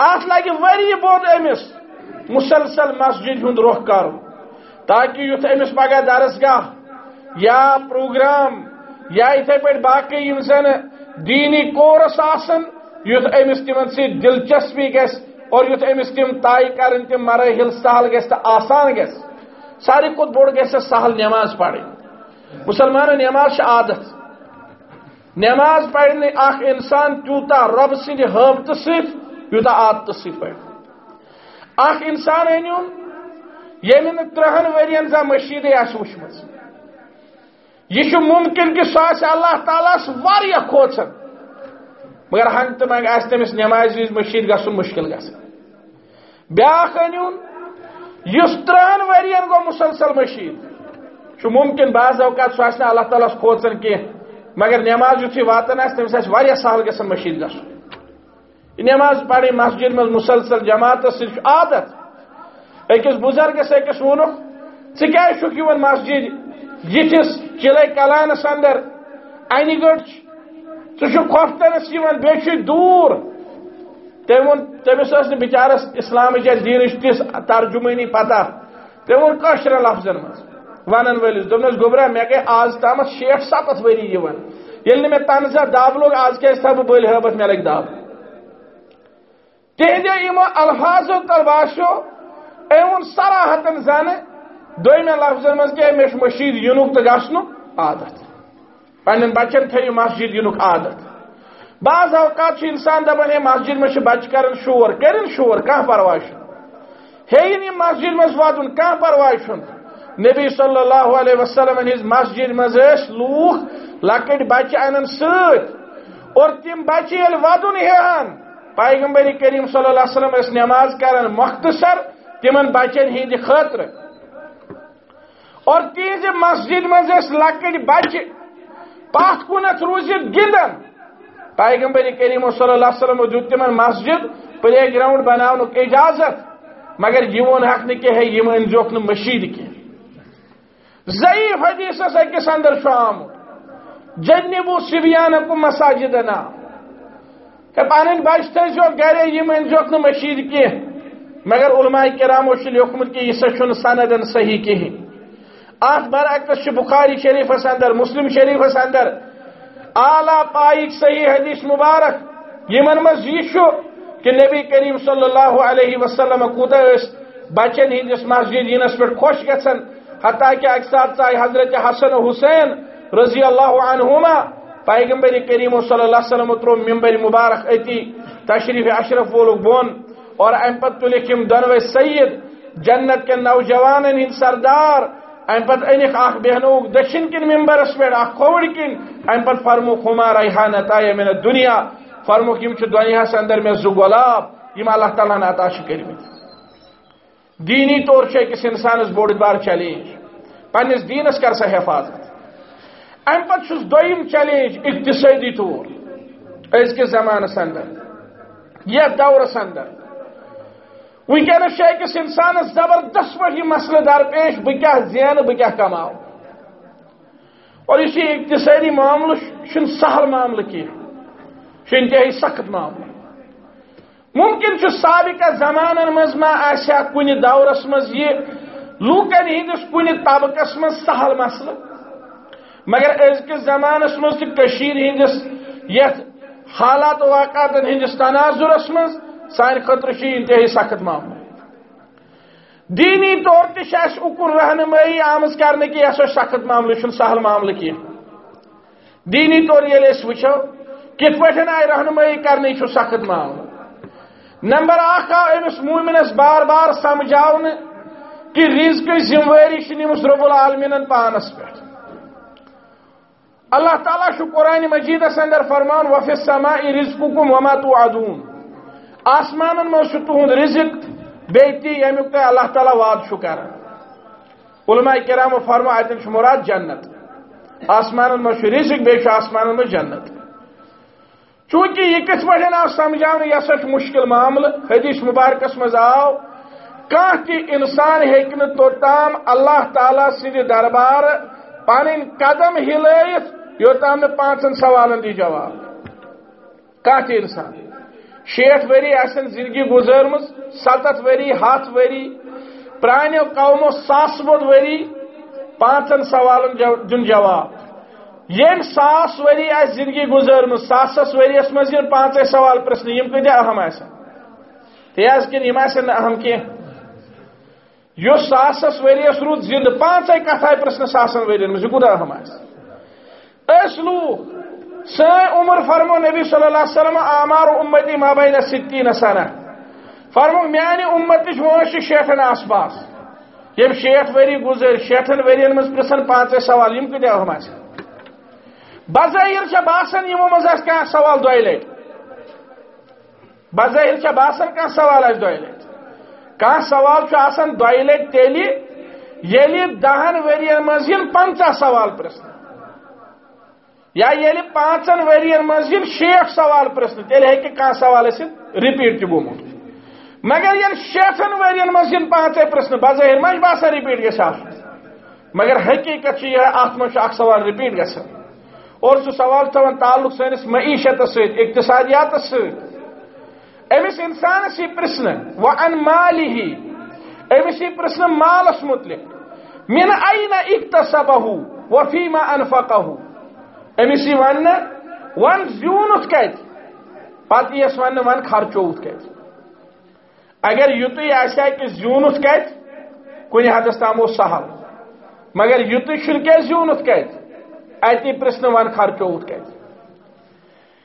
ات لگہ وری بود امس مسلسل مسجد ہند رخ کر تاکہ یت امس پگہ درسگاہ یا پروگرام یا اتھے پہ باقی یم زن دینی کورس آسن یت امس تمن سی دلچسپی گس اور یت امس تم طے کرن تم مراحل سہل گس تو آسان گس ساری کھت بوڑ گس سہل نماز پڑھ مسلمان نماز عادت۔ نماز پڑھنے اخ انسان تیوتا رب سند حبت ست یوتا عادت سی اخ انسان انیون یم یعنی ترہن ورین زا مشید آس وچم یہ ممکن کہ سہ اللہ تعالیٰ واریاہ کھوچن۔ مگر ہنگ تو منگ آس تمس نماز وز مشید گھن مشکل گھن بیاکھ انیون اس ترہن ورین گو مسلسل مشید. ممکن بعض اوقات سہ اللہ تعالیٰ کھوچن کی مگر نماز یتھے واتن تمس آس سہل گھن مشید گھن نماز پڑھی مسجد مز مسلسل جماعت سی عادت. اکس بزرگس اکس وونک ثہ کیا مسجد؟ یتھس چلے کلانس اندر این گڑ ثوفتنس بی دور تمس بچارس اسلام دین تس ترجمانی پتہ. تم وون کشر لفظن مز ونن ولس دس گوبرا مے گئی آز تام شیٹ ستھ وری یل مے تنزہ دب لوگ آز کیا تھا بل حبت مے لگ دب تہذی الفاظو تل باسو اون سراحتن زن دم لفظن مز کہ مے مشید ینک تو گھن عادت. پن بچن تھو مسجد ینک عادت. بعض اوقات انسان دپان ہے مسجد میں بچہ کرن شور کرن شور کھانا پرواہ ہے مسجد مز واتن کھانا پرواہ چھ نبی صلی اللہ علیہ وسلم ہز مسجد مز لوک لکٹ بچہ ان ست اور تم بچہ یل ودن ہان پیغمبر کریم صلی اللہ علیہ وسلم اس نماز کرن مختصر تمن بچن ہند خاطر اور تیز مسجد مز لکٹ بچہ پات کنت روزت گندن۔ پیغمبر کریم صلی اللہ علیہ وسلم دیت تمن مسجد پلے گراؤنڈ بناون اجازت، مگر یہ ون حق نہ کہ ہے یہ انزوک نہ مشید کی ضعیف حدیث اکس اندر شام۔ جنبو سبیانکم مساجدنا۔ کہ پانن بچ تھو گرے یہ انزوک نہ مشید کی مگر علماء کرام وش لیکمت کہ یہ سن سندن صحیح کہیں ات برعکس بخاری شریف اندر، مسلم شریف اندر اعلی پائک صحیح حدیث مبارک۔ یمن مز یہ کہ نبی کریم صلی اللہ علیہ وسلم کوتا بچن ہندس مسجد ینس پہ خوش گھن حتیٰ کہ اکثر چاہے حضرت حسن حسین رضی اللہ عنہما پیغمبر کریم صلی اللہ علیہ وسلم ترو ممبر مبارک اتی تشریف اشرف وولک بون۔ اور ام پت تلکم دنو سید، جنت کے نوجوان ہند سردار۔ ام پت انک اخ بہنوک دشن کن ممبرس پہ اخ کھوڑ کن ام پت فرموک ہما ریحان عطا من دنیا فرموک یم چھ دنیا اندر میں زو گلاب یم اللہ تعالیٰ نے عطا شکر دینی طور سے أکس انسانس بوڑ بار چیلنج پنس دینس کر سا حفاظت. ام پتہ دویم چیلنج اقتصادی طور ازکس زمانس اندر یتھ دورس اندر. ونکس أکس انسانس زبردست پہ مسئلہ درپیش بہ کیا زین بہ کیا کماو اور یہ اقتصادی معاملہ سہل معاملہ کی انتہائی سخت معاملہ۔ ممکن سابقہ زمان مز ما آسیا کن دورس مز یہ لوکن ہندس کن طبقس مز سہل مسل مگر ازکس زمانس مز ہندس یت حالات واقعات ہندس تناظرس مز۔ سان خطر انتہائی سخت معاملہ دینی طور تہ اکن رہنمائی آمز کرنے کی یہ سخت معاملہ سہل معاملہ کی دینی طور یل وچو کت پہ آئی رہنمائی کرنے سخت معاملہ نمبر اخ آو امس مومنس بار بار سمجھاؤن کہ رزق ذمہ نمس رب العالمین پانس پہ. اللہ تعالیٰ قرآن مجید اندر فرمان، وفی السماء رزقکم وما توعدون. آسمان میں شو تہند رزق، بیتی یعنی یمیک تے اللہ تعالیٰ وعد شو کر علماء کرام فرما اتن مراد جنت. آسمان میں رزق بے آسمان میں جنت. چونکہ یہ کس پہ آو سمجھانے یہ سا مشکل معاملہ حدیث مبارکس مز آو. کان انسان ہیکہ توتام اللہ تعالیٰ سند دربار پن قدم ہلائت یوتام نے پانچن سوالن دی جواب. کان انسان. شیٹ وری آسن زندگی گزرم ستت وری، ہاتھ وری پرانو قومو ساس بود وری، پانچن سوالن دن جواب۔ یم ساس وری آس زندگی گزرم ساسس ورس مز پانچ سوال پرسن یم کتیا اہم آسن تیز کن، یم آسن اہم کی یو ساسس ورس رود زند پانچ کتھ آئی پرسن ساسن ورین مز یہ کوتہ اہم آس اس لوگ سن عمر فرمو نبی صلی اللہ علیہ وسلم، آمار امتی ما بین ستین سنہ۔ فرمو، میانی امتش وانش شیٹن آس پاس یم شیٹ وری گزر شیٹن ورین مز پرسن پانچ سوال، یم کتیا ہم آس بظاہر چھ باسن یمو مز اس کان سوال دوئی لیٹ بظاہر چھ باسن کان سوال اس دوئی لیٹ کان سوال چھ آسن دوئی لیٹ تیلی، یلی دہن ورین مز ین پنچہ سوال پرسن۔ یا یلی پانچن یعنی ورین مز ین سوال پرسن تیلی ہے کہ کان سوال اس ریپیٹ تہ گومت مگر یل شیٹن ورین مز ین پانچے پرسن بظاہر مجھ باسا ریپیٹ گژھِ آسُن مگر حقیقت چھ یہ، اتھ مجھ اکھ سوال ریپیٹ گژھان۔ اور سہ سوال تھوان تعلق سٲنِس معیشتس سۭتۍ، اقتصادیاتس سۭتۍ۔ أمِس اِنسانس یی پرژھنہٕ و ان مالی أمِس یی پرژھنہٕ مالس متعلق من أين اكتسبه وفيما أنفقه؟ ون ون زیونت کت پتہ یس ون ون خرچوت کت اگر یوتھی آسیا کہ زیونت کت کن حدس تام سہل مگر یوتھی چھ کی زیونت کت اتی پرسن ون خرچوت کت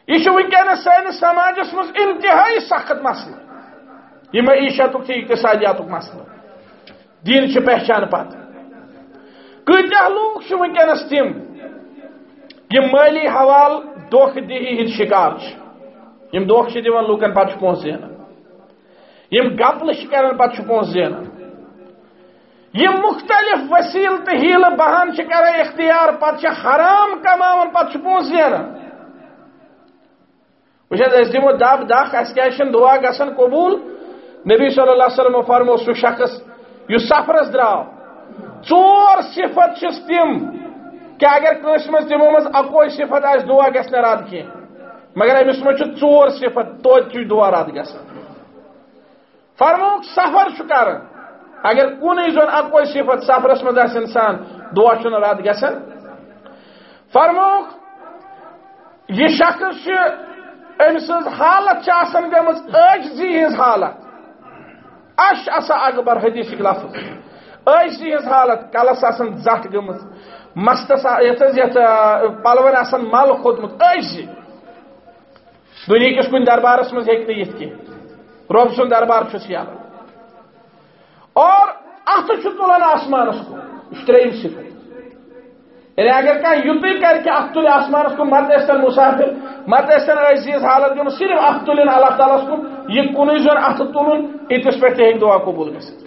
یہ ونکس سانس سماجس مز انتہائی سخت مسئلہ یہ معیشت اقتصادیات مسئلہ دین پہچان پتہ کتیا لوگ ونکس تم یہ مالی حوال دھوکھ دہی ہند شکار یم دھوکھ دان لوکن پتہ پونس زینان یم گپل کران پتہ پونس زینان یم مختلف وسیل تو ہیل بہان کران اختیار پتہ حرام کمان پتہ پونس زینان وچھا دمو دب دکھ اس کیا دعا گسن قبول نبی صلی اللہ علیہ وسلم فرمو سہ شخص اس سفرس دراو ٹور صفت چس تم کہ اگر کنس مز تمو مز اکوئی صفت آس دعا گھس رد کی مگر امس مز ٹور صفت، توتہ دعا رد گا فرموک سفر کر اگر کن زون اکوئی صفت، سفرس مز آس انسان، دعا چھ رد گا فرموک یہ شخص ام سز حالت آسان گم عجزی ہز حالت۔ اش اسا اکبر حدیث لفظ۔ عجزی ہز حالت، کلس آسان زٹ گم مستس یت پلون آسان مل کھوتمت عجزی دنیا کس کن دربارس مز ہیک یت کی. رب سن دربار چھس یل اور ات تلان آسمانس کو. یہ تریم صفت یعنی اگر کھانا یوتی کر کے ات تل آسمانس کو مت ٲسۍتن مسافر مت ٲسۍتن عزیز حالت گٔمٕژ صرف ات تلن اللہ تعالیٰ کُن یہ کُنُے زوٚن اتھ تُلُن یِتس پٮ۪ٹھ تہِ ہیٚکہِ دعا قبول گژھِتھ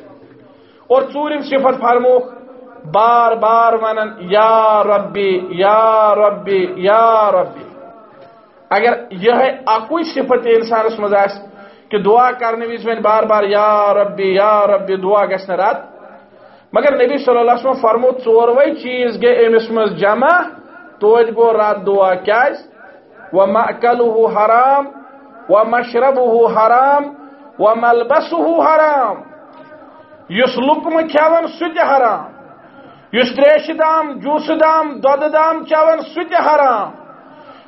اور ژوٗرِم صفت فرموکھ بار بار ونان یا ربی یا ربی یا ربی۔ اگر یہ اکوئی صفت انسانس مز کہ دعا کرنے وز ون بار بار یا ربی یا ربی، دعا گھس رات۔ مگر نبی صلی اللہ علیہ وسلم فرمو ژوروے چیز گے امس مز جمع، توج گو رات دعا کیاز۔ و مأکلہ حرام، و مشربہ حرام، و ملبسہ حرام۔ یس لکم کھیون سہ حرام۔ یس تریش دام جوس دام دود دام چون سہ حرام۔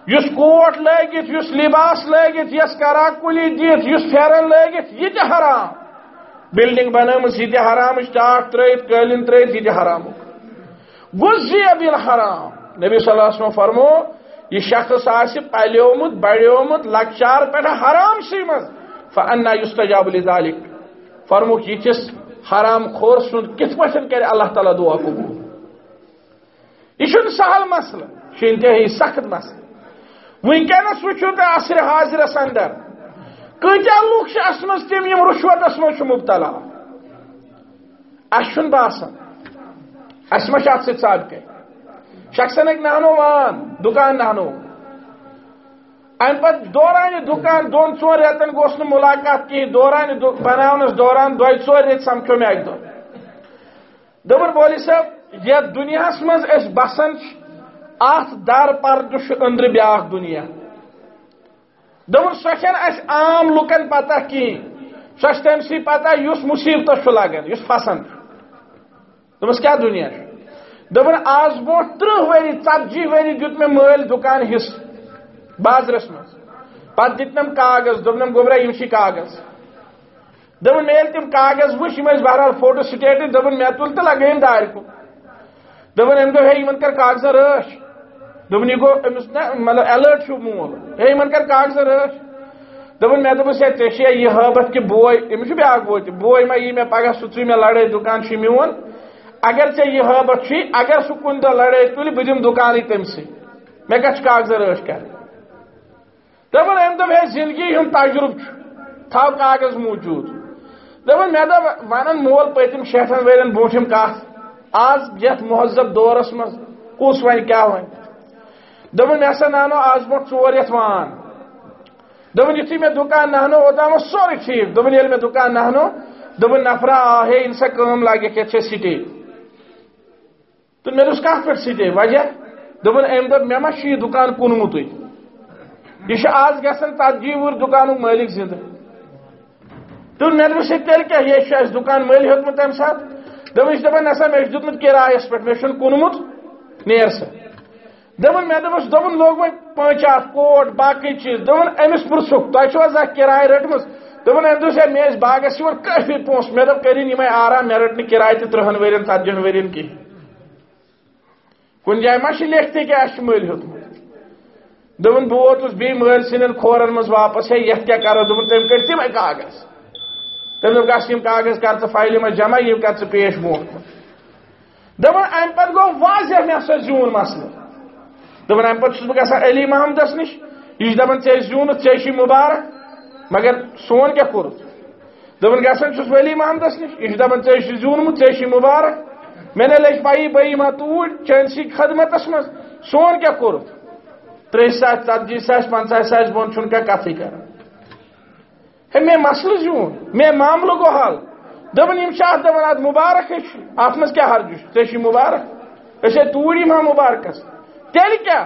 یس کوٹ لگت یس لباس لگت یس کرا کلی دت یس پھیرن لگت یہ تہ حرام۔ بلڈنگ بنامس یہ حرام ٹاٹ ترت قالین ترت یہ حرام۔ غزی بالحرام نبی صلی اللہ علیہ وسلم فرمو، یہ شخص آس پلیومت، بڑیومت، لکچار پہ حرام سی مز فانا یستجاب لذالک۔ فرمو، یہ حرام خور سن کت پہ کر اللہ تعالیٰ دعا قبول یہ سہل مسئلہ یہ انتہائی سخت مسئلہ۔ ونکس وچو تو اثر حاضرس اندر۔ کتیا لوگ اس مز تم یم رشوتس مز مبتلا۔ اس باسان اس ما ات سابقہ شخصن ایک نانو وان، دکان نانو۔ ام پت دوران دکان دون ژور رتن گوس نہ ملاقات کہین دوران بناونس دوران دۄیہِ ژور رٮ۪تھ سمکھیو مےٚ اکہِ دۄہ دوٚپُن بولی صٲب یتھ دُنیاہس منٛز أسۍ بسان اتھ در پردٕ چھُ أنٛدرٕ بیٛاکھ دُنیا دوٚپُن سۄ چھنہٕ عام لُکن پتہ کِہیٖنۍ سۄ چھِ تٔمۍ سٕے پتہ یُس مُصیبتس چھُ لگان یُس پھسان چھُ دوٚپمس کیٛاہ دُنیا آز برونٛٹھ تٕرٛہ ؤری ژتجی ؤری دیُت مےٚ مٲلۍ دُکان حصہٕ بازرس مز پتہ دتنم کاغذ دپنم گوبرا یم چھ کاغذ۔ دپن میل تم کاغذ وچ بہرحال فوٹو سٹیٹ دپن مے تل تو لگین دار کو۔ دپن ام دو ہے یمن کر کاغذ رش۔ دپن یہ گو امس مطلب الرٹ مول۔ ہے من کر کاغذ رش۔ دپن مے دپس ہے ٹھیک یہ حبت کہ بوے امس بیاکھ بوے بوے ما یہ مے پگہ سہ مے لڑے دکان میون۔ اگر ژے یہ حبت اگر سہ کن دہ لڑے تل بہ دم دکان تم سی مے کچھ کاغذ رش کر۔ دپن ام دپ ہے زندگی ہند تجربہ تھو کاغذ موجود دپن مے دپ ونن مول پتم شیٹھن ورین بروٹھم کت آج یت مہذب دورس مز کس ون کیا ون دپن مے ہسا نانو آز برونٹ ژور یتھ وان دپن یتھی میں دکان نہنو اوتام سورے ٹھیک دپن یل میں دکان نہنو دپن نفرا ہے ان سے کام لاگے کہ چھ سٹے تو مے دوس کتھ پہ سٹے وجہ دپن ام دپ مے ما یہ دکان کُنمُتٕے یہ چھ آز گژھان ژتجی وُہر دکانُک مٲلِک زندہ تو مے دوس تیٚلہِ کیٛاہ یہ چھُ اَسہِ دُکان مٔلۍ ہیوٚتمُت تَمہِ ساتہٕ دپان نسا مے چھُ دیُتمُت کِرایس پٮ۪ٹھ مے چھُنہٕ نیر سا دپان مے دپس دپان لوگ وۄنۍ پٲنٛچات کوٹ باقٕے چیٖز دپان أمِس پرٛژھُکھ تۄہہِ چھُو حظ اکھ کِراے رٔٹمٕژ دپان أمۍ دوٚپ ہے مےٚ ٲسۍ باغس یِوان کٲفی پونٛسہٕ مےٚ دوٚپ کٔرِنۍ یِمے آرام مےٚ رٔٹ نہٕ کِراے تہِ تٕرٛہن ؤرین ژتجِہن ؤرین کِہیٖنۍ کُنہِ جایہِ ما چھِ لیکھتٕے کہِ اَسہِ چھُ مٔلۍ بہٕ ووتُس بیٚیہِ مٲلۍ سٕنٛدٮ۪ن کھورن منٛز واپس ہے یتھ کیٛاہ کرو؟ دوٚپُن تٔمۍ کٔڑۍ تِمے کاغذ۔ تٔمۍ دوٚپ گژھ یِم کاغذ کر ژٕ فایلہِ منٛز جمع یِم کر ژٕ پیش برونٛٹھ کُن دپان امہِ پتہٕ گوٚو واضح مےٚ ہسا زیوٗن مسلہٕ دپان امہِ پتہٕ چھُس بہٕ گژھان علی محمدس نِش۔ یہ چھُ دپان ژےٚ زیوٗنُتھ ژےٚ چھُے مُبارک، مگر سون کیٛاہ کوٚرُتھ دپان گژھان چھُس بہٕ علی محمدس نِش۔ یہ چھُ دپان ژےٚ چھُے زیوٗنمُت ژےٚ چھُے مُبارک۔ مےٚ نے لٔج پایی بہٕ یِمہٕ ہا توٗرۍ چٲنسٕے خدمتس منٛز سون کیٛاہ کوٚرُتھ ترٛہ ساس ژتجی ساس پنژاہ ساس بۄن چھُنہٕ کانٛہہ کتھٕے کران ہے مےٚ مسلہٕ زیوٗن مےٚ معاملہٕ گوٚو حل دپان یم چھِ اتھ دپان اتھ مُبارک ہے چھُ اتھ منٛز کیٛاہ حرجہِ چھُ ژےٚ چھُے مُبارک أسۍ ہے توٗرۍ یِمہٕ ہا مُبارکس تیٚلہِ کیٛاہ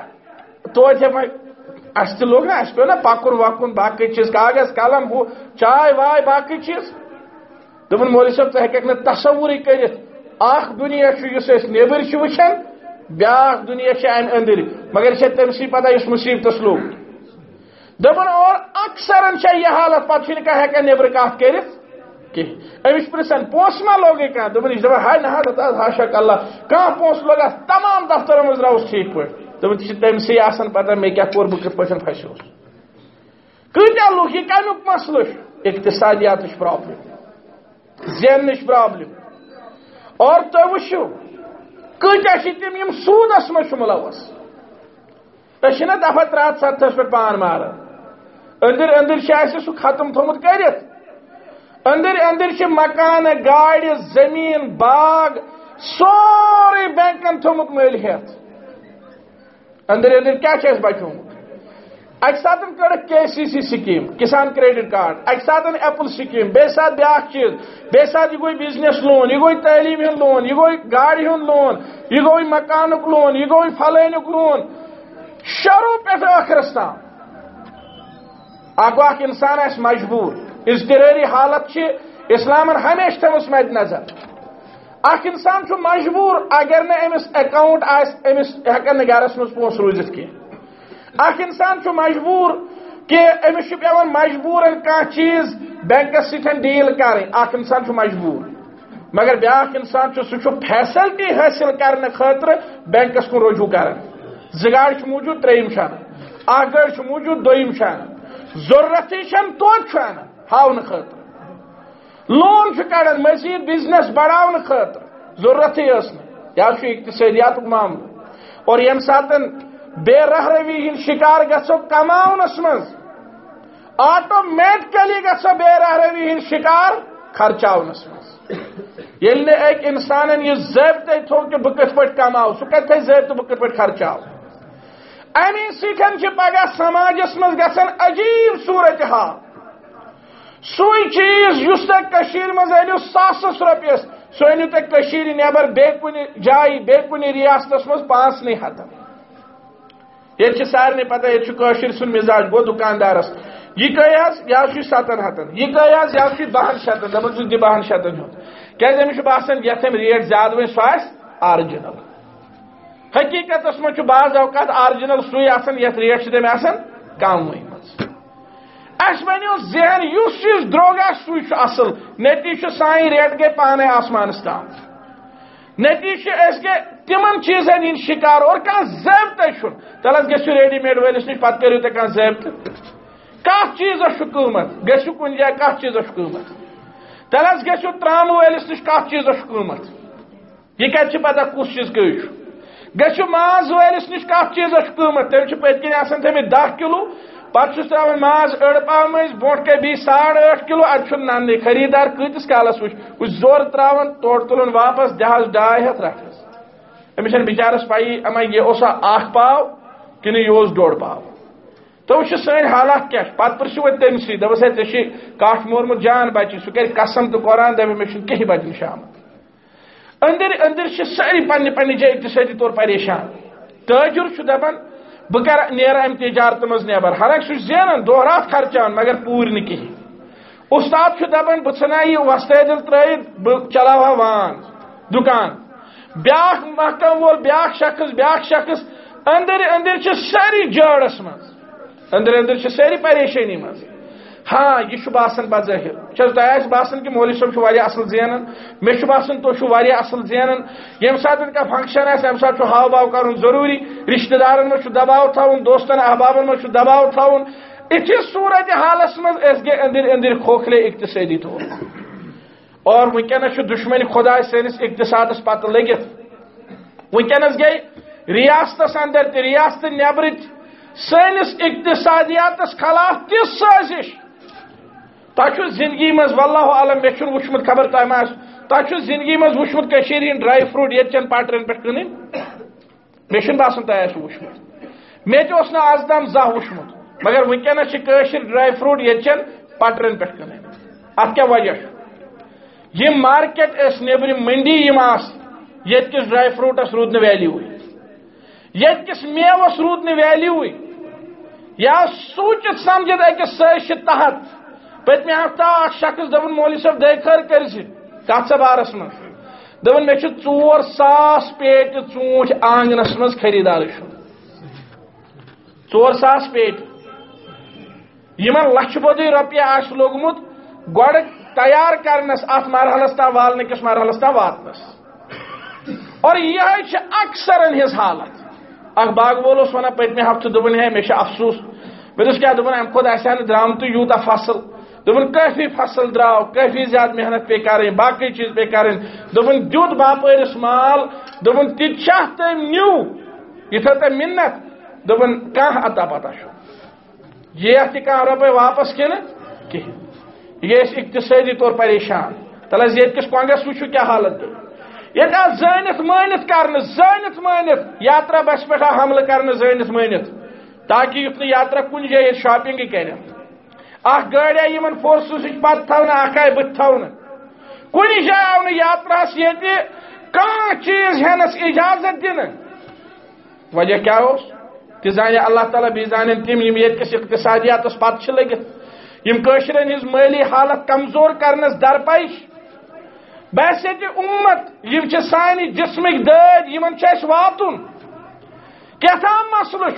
توتہِ ہٮ۪مہٕ اس تہِ لوگ نا اس پیو نا پکن وکن باقی چیز کاغذ قلم ہُہ چاے واے باقی چیز دپان مولوی صٲب ژٕ ہیٚککھ نہٕ تصورٕے کٔرِتھ اکھ دُنیا چھُ یُس أسۍ نیبٕرۍ چھِ وٕچھان بیاکھ دُنیا چھِ امہِ مگر یہِ چھےٚ تٔمسٕے پتہ یُس مُصیبتس لوگ۔ دپان اور اکثرن چھےٚ حالت پتہٕ چھُنہٕ کانٛہہ ہٮ۪کان نیبرٕ کتھ کٔرِتھ کینٛہہ أمِس پرژھان پونٛسہٕ ما لوگے کانٛہہ دپان یہِ چھِ دپان ہاے نہ حضرت ہاشک اللہ۔ کانٛہہ پونٛسہٕ لوگ اتھ تمام دفترن منٛز درٛاوُس ٹھیٖک پٲٹھۍ دپان تہِ چھِ تٔمسٕے آسان پتہ مےٚ کیٛاہ کوٚر بہٕ کِتھ پٲٹھۍ پھسیوس کۭتیاہ لُکھ یہِ کمیُک مسلہٕ چھُ اقتصادیاتٕچ پرابلم۔ زیننٕچ پرابلم۔ اور تُہۍ وٕچھِو کۭتیاہ چھِ تِم یِم سوٗدس منٛز چھِ مُلوث؟ أسۍ چھِنہ دفعہ ترٛےٚ ہتھ پٮ۪ٹھ پان ماران۔ أنٛدٕرۍ أنٛدٕرۍ چھِ اَسہِ سُہ ختم تھوٚمُت کٔرِتھ۔ أنٛدٕرۍ أنٛدٕرۍ چھِ مکانہٕ گاڑِ، زٔمیٖن، باغ، سورُے بینٛکَن تھوٚمُت مٔلۍ ہٮ۪تھ۔ أنٛدٕرۍ أنٛدٕرۍ کیٛاہ چھُ اَسہِ بَچومُت؟ اکہِ ساتہٕ کٔرٕکھ K C C scheme, Kisan credit card اکہِ ساتہٕ ایپل سکیٖم بیٚیہِ ساتہٕ بیاکھ چیٖز بیٚیہِ ساتہٕ یہِ گوٚو بِزنس لون یہِ گوٚو تعلیٖم ہُنٛد لون یہِ گوٚو گاڑِ ہُنٛد لون یہِ گوٚو مکانُک لون یہِ گوٚو فلٲنیُک لون شروع پٮ۪ٹھ ٲخرس تام اکھ گوٚو اکھ انسان آسہِ مجبوٗر۔ اضطرٲری حالت چھِ اسلامن ہمیشہ تھٲومٕژ مد نظر۔ اکھ انسان چھُ مجبوٗر، اگر نہٕ أمِس اکاونٹ آسہِ أمِس ہٮ۪کن نہٕ گرس منٛز پونٛسہٕ روٗزِتھ کینٛہہ اکھ انسان چھُ مجبوٗر کہ أمِس چھُ پیوان مجبوٗرن کانٛہہ چیٖز بینکس سۭتۍ ڈیٖل کرٕنۍ اکھ انسان چھُ مجبوٗر مگر بیاکھ انسان چھُ سُہ چھُ فیسلٹی حٲصِل کرنہٕ خٲطرٕ بینکس کُن رجوع کران زٕ گاڑِ چھِ موٗجوٗد ترٛیٚیِم چھِ انان اکھ گٲڑۍ چھِ موٗجوٗد دوٚیِم چھِ انان ضروٗرتٕے چھنہٕ توتہِ چھُ انان ہاونہٕ خٲطرٕ لون چھُ کڑان مزید بزنس بڑاونہٕ خٲطرٕ ضروٗرتٕے ٲس نہٕ یا چھُ اقتصٲدیاتُک معاملہٕ اور ییٚمہِ ساتہٕ بے رہروی ہٕنٛدۍ شکار گژھو کماونس منٛز. آٹومیٹکلی گژھو بے رہروی ہٕنٛدۍ شکار خرچاونس منٛز. ییٚلہِ نہٕ أکۍ اِنسانن یہِ ضٲبطے تھوٚو کہِ بہٕ کِتھ پٲٹھۍ کماو سُہ کتہِ تھایہِ ضٲبطہٕ بہٕ کِتھ پٲٹھۍ خرچاو امی سۭتۍ چھِ پگاہ سماجس منٛز گژھان عجیب صوٗرت حال سُے چیٖز یُس تۄہہِ منٛز أنِو ساسس رۄپیس سُہ أنِو تُہۍ نٮ۪بر بیٚیہِ کُنہِ جایہِ بیٚیہِ کُنہِ ریاستس منٛز پانٛژنٕے ہتن ییٚتہِ چھِ سارنٕے پتہ، ییٚتہِ چھُ کٲشِر سُنٛد مِزاج گوٚو دُکاندارس۔ یہِ گٔے حظ یہِ حظ چھُ ستن ہتن۔ یہِ گٔے حظ یہِ حظ چھُ بہن شتن۔ دپان ژٕ دِ بہن شتن ہُنٛد کیازِ أمِس چھُ باسان یتھ أمۍ ریٹ زیادٕ وۄنۍ سُہ آسہِ آرجنل حقیٖقتس منٛز چھُ بعض اوقات آرجنل سُے آسان یتھ ریٹ چھِ تٔمۍ آسان کم وٕنمٕژ اس ونو ذہن اس چیز دروگ آ سہ اصل۔ نتیجہ سان ریٹ گئی پانے آسمانس تام۔ نتیجہ اس گے تمن چیزن ہند شکار اور کھانا ضابطہ چھ تلس گھو ریڈی میڈ ولس نش پتہ کرو تھی کھانا ضابطہ چیز قیمت گھو کن جائے کت چیز قیمت تلس گھو ترام ولس نش کت چیز قیمت یہ کتہ پتہ کس چیز کچھ گھو ماز ولس نش کت چیز قیمت تم پتہ کن آسان تھمت دہ کلو. پہ ترا ماز اڑ پا مز بروٹ کے بی ساڑ ٹھ کلو اتھ نند خریدار کتس کالس وچ وچ زور تراون توڑ تلن واپس دہس ڈائی ہتھ رٹس امس بچارس پی اما یہ اوسا اخ پاو کن یہ ڈوڑ پاو۔ تو وچ سن حالات کیا پت پرسو وت تم سی دبس ہے ژے کاٹ مورمت، جان بچہ، سہ کر قسم تو قرآن دپ مے کہیں بچن شام اندر اندر ساری پنہ پنہ جائے اقتصادی طور پریشان۔ تاجر دپان بہ کر نیرا ام تجارت مز نبر حالانکہ سہ زینان دہ رات خرچان، مگر پور نہ کہین استاد دپان بہ ژھنا یہ وستٲدل ترٲیِتھ بہ چلاوہا وان. دکان. بیاکھ محکم وول بیاکھ شخص بیاکھ شخص اندر اندر ساری جاڑس مز. اندر اندر ساری پریشانی مز. ہاں یہ باسان بظاہر چھس تہ باسان کہ مولوی صاحب اصل زینان مے باسان تو اصل زینان یم سات کا فنکشن آم سات ہاو باو کر ضروری۔ رشتہ دارن مجھ دباؤ تھاون دوستن احبابن مجھ دباؤ تھاون اتھی صورت حالس مز اس گے اندر اندر کھوکھلے اقتصادی طور اور ونکس دشمن خدا سنس اقتصادس پتہ لگت ونکس گئی ریاستس اندر ریاست نبر سنس اقتصادیات خلاف تس سازش۔ تہ زندگی مز واللہ عالم مے وچمت خبر تم آس. تہ زندگی مز وچمت ہند ڈرائی فروٹ یتن پٹرن پہ کن مے باسان تہ آس وچمت مے تہ آز تام زہ وچمت مگر ونکس ڈرائی فروٹ یتن پٹرن پہ کن ات کیا وجہ یہ مارکیٹ اس نیبر منڈی یم آس یت کس ڈرائی فروٹس رود ویلیو یت کس میوس رود ویلیو یا سوچت سمجھت اکس سیش تحت. پتمہ ہفتہ اخ شخص دپن مولوی صاحب دے خیر کر کت سا بارس من دپن مے ژور ساس پیٹ ژوٗنٛٹھۍ آنگنس مز خریدار ژور ساس پیٹ۔ یمن لچھ بودی رۄپیہِ آسہِ لوگمُت گۄڈٕ تیار کرنس ات مرحلس تام والنہٕ کس مرحلس تام واتنس اور یہ اکثر ہز حالت۔ اخ باغ وول ونان پتمہ ہفتہ دپن ہے مے افسوس۔ مے دوس کیا دپن ام کھۄت آسہِ ہا نہٕ درامتٕے یوٗتاہ فصل دپن کافی فصل دراو کافی زیادہ محنت پہ کریں باقی چیز پہ کریں دپن دیت باپرس مال دپن تہ تم نیو یہ تم منت دپن کھانا اتا پتہ یہ تہ کھانا روپے واپس کن کہین یہ اقتصادی طور پریشان۔ تل یہ کس کانگریس وچو کیا حالت گئی یہ زانت مانت کر زانت مانت یاترا بس پہ حملہ کرنے زانت مانت تاکہ یت یاترا کن جائے شاپنگ کریں اخ گاڑی یمن فورسو سچ پت تھونا اخ آئی بت تھونا کن جائے آو یاتراس یہ کان چیز ہینس اجازت دن وجہ کیا اس تہ زانہ اللہ تعالیٰ بی زان تم یم یہ کس اقتصادیات اس پتہ لگت یم کشرن ہز مالی حالت کمزور کرنس درپیش باسے تہ امت، یم چھ سانی جسمک داد یمن چھ اس واتن کیتھام مسلہ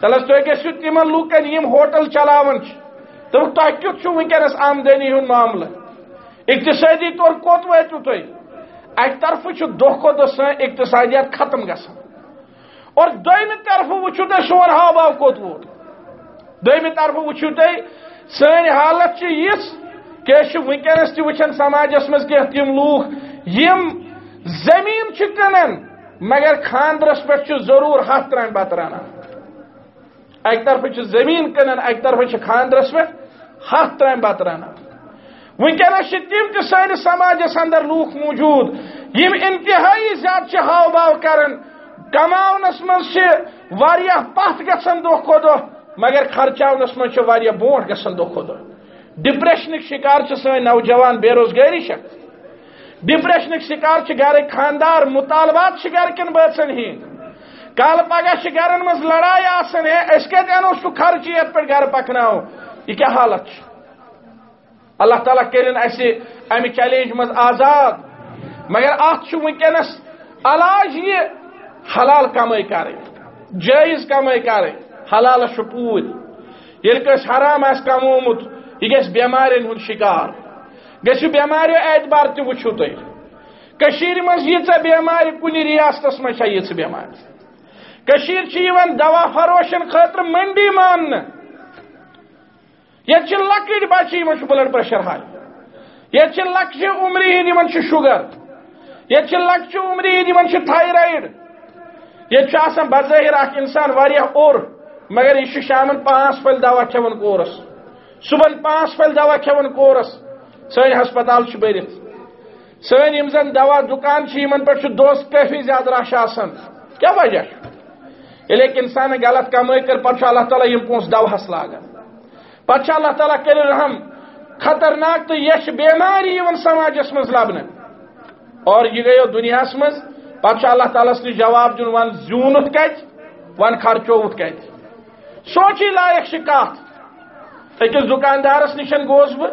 تلس تھی گھو تمن لوکن، یم ہوٹل چلاون چھ۔ تو تہ کت ونکس آمدنی ہند معاملہ اقتصادی طور کوت واتو تھی اک طرف دہ کھو دہ سن اقتصادیات ختم گسان اور دم طرف وچو تھی سون ہاو باو کوت ووت دم طرف وچو تھی سن حالت یس کہ ونکس تہ وچان سماجس مز کی تم لوگ یم زمین کنن مگر خاندرس پہ ضرور ہاتھ تران بت رنان اک طرف زمین کنن اک طرف خاندرس پہ ہاتھ ترام بت رنان ونکس تم تہ سانس سماجس اندر لوک موجود، یم انتہائی زیادہ ہاو باو کران کماونس مز پت گھن دہ کھو دہ مگر خرچاونس مز برونٹ گھن دہ کھو دہ ڈپریشنک شکار سن نوجوان بے روزگاری ڈپریشنک شکار گھر خاندار مطالبات گھر کن بچن ہند کل پگہ گرن مز لڑائی آسن ہے اس کے انو سہ خرچ یت پہ گھر پکناو یہ کیا حالت؟ اللہ تعالیٰ کرن اس امہ چیلنج مز آزاد۔ مگر ات ونکس علاج یہ حلال کمائی کریں جائز کمائی کریں حلال پوت یل کس حرام آس کمومت یہ گھس بیمارن ہند شکار۔ گھو بیماریو اعتبار تہ وچھو تھی کشیر مز یہ بیمار کن ریاست مز یہ بیمار کشیر چیون دوا فروشن خاطر منڈی مان. یہ لکٹ بچہ ان بلڈ پریشر ہائی یہ لکچہ عمری ہند ان شوگر. یہ لکچہ عمری ہند ان تھائرائڈ یہ بظاہر اخ انسان واریاہ اور، مگر یہ شام پانچ پھل دوا کھان کورس. صبح پانچ پھل دوا کھان کورس. سن ہسپتال برت سن یم زن دوا دکان ان پہ دوس کافی زیادہ رش آسان. کیا وجہ؟ یل ایک انسان غلط کمائی کر پہ اللہ تعالیٰ یم پونس دواہس لاگان پہ اللہ تعالیٰ کر رحم خطرناک تو یش بیماری سماجس مز لبن اور یہ گئی دنیا مز پہ اللہ تعالیٰ نش جواب دن ون زیونت کت ون خرچوت کت سوچی لائق کت اکس دکاندارس نشن گوس بہ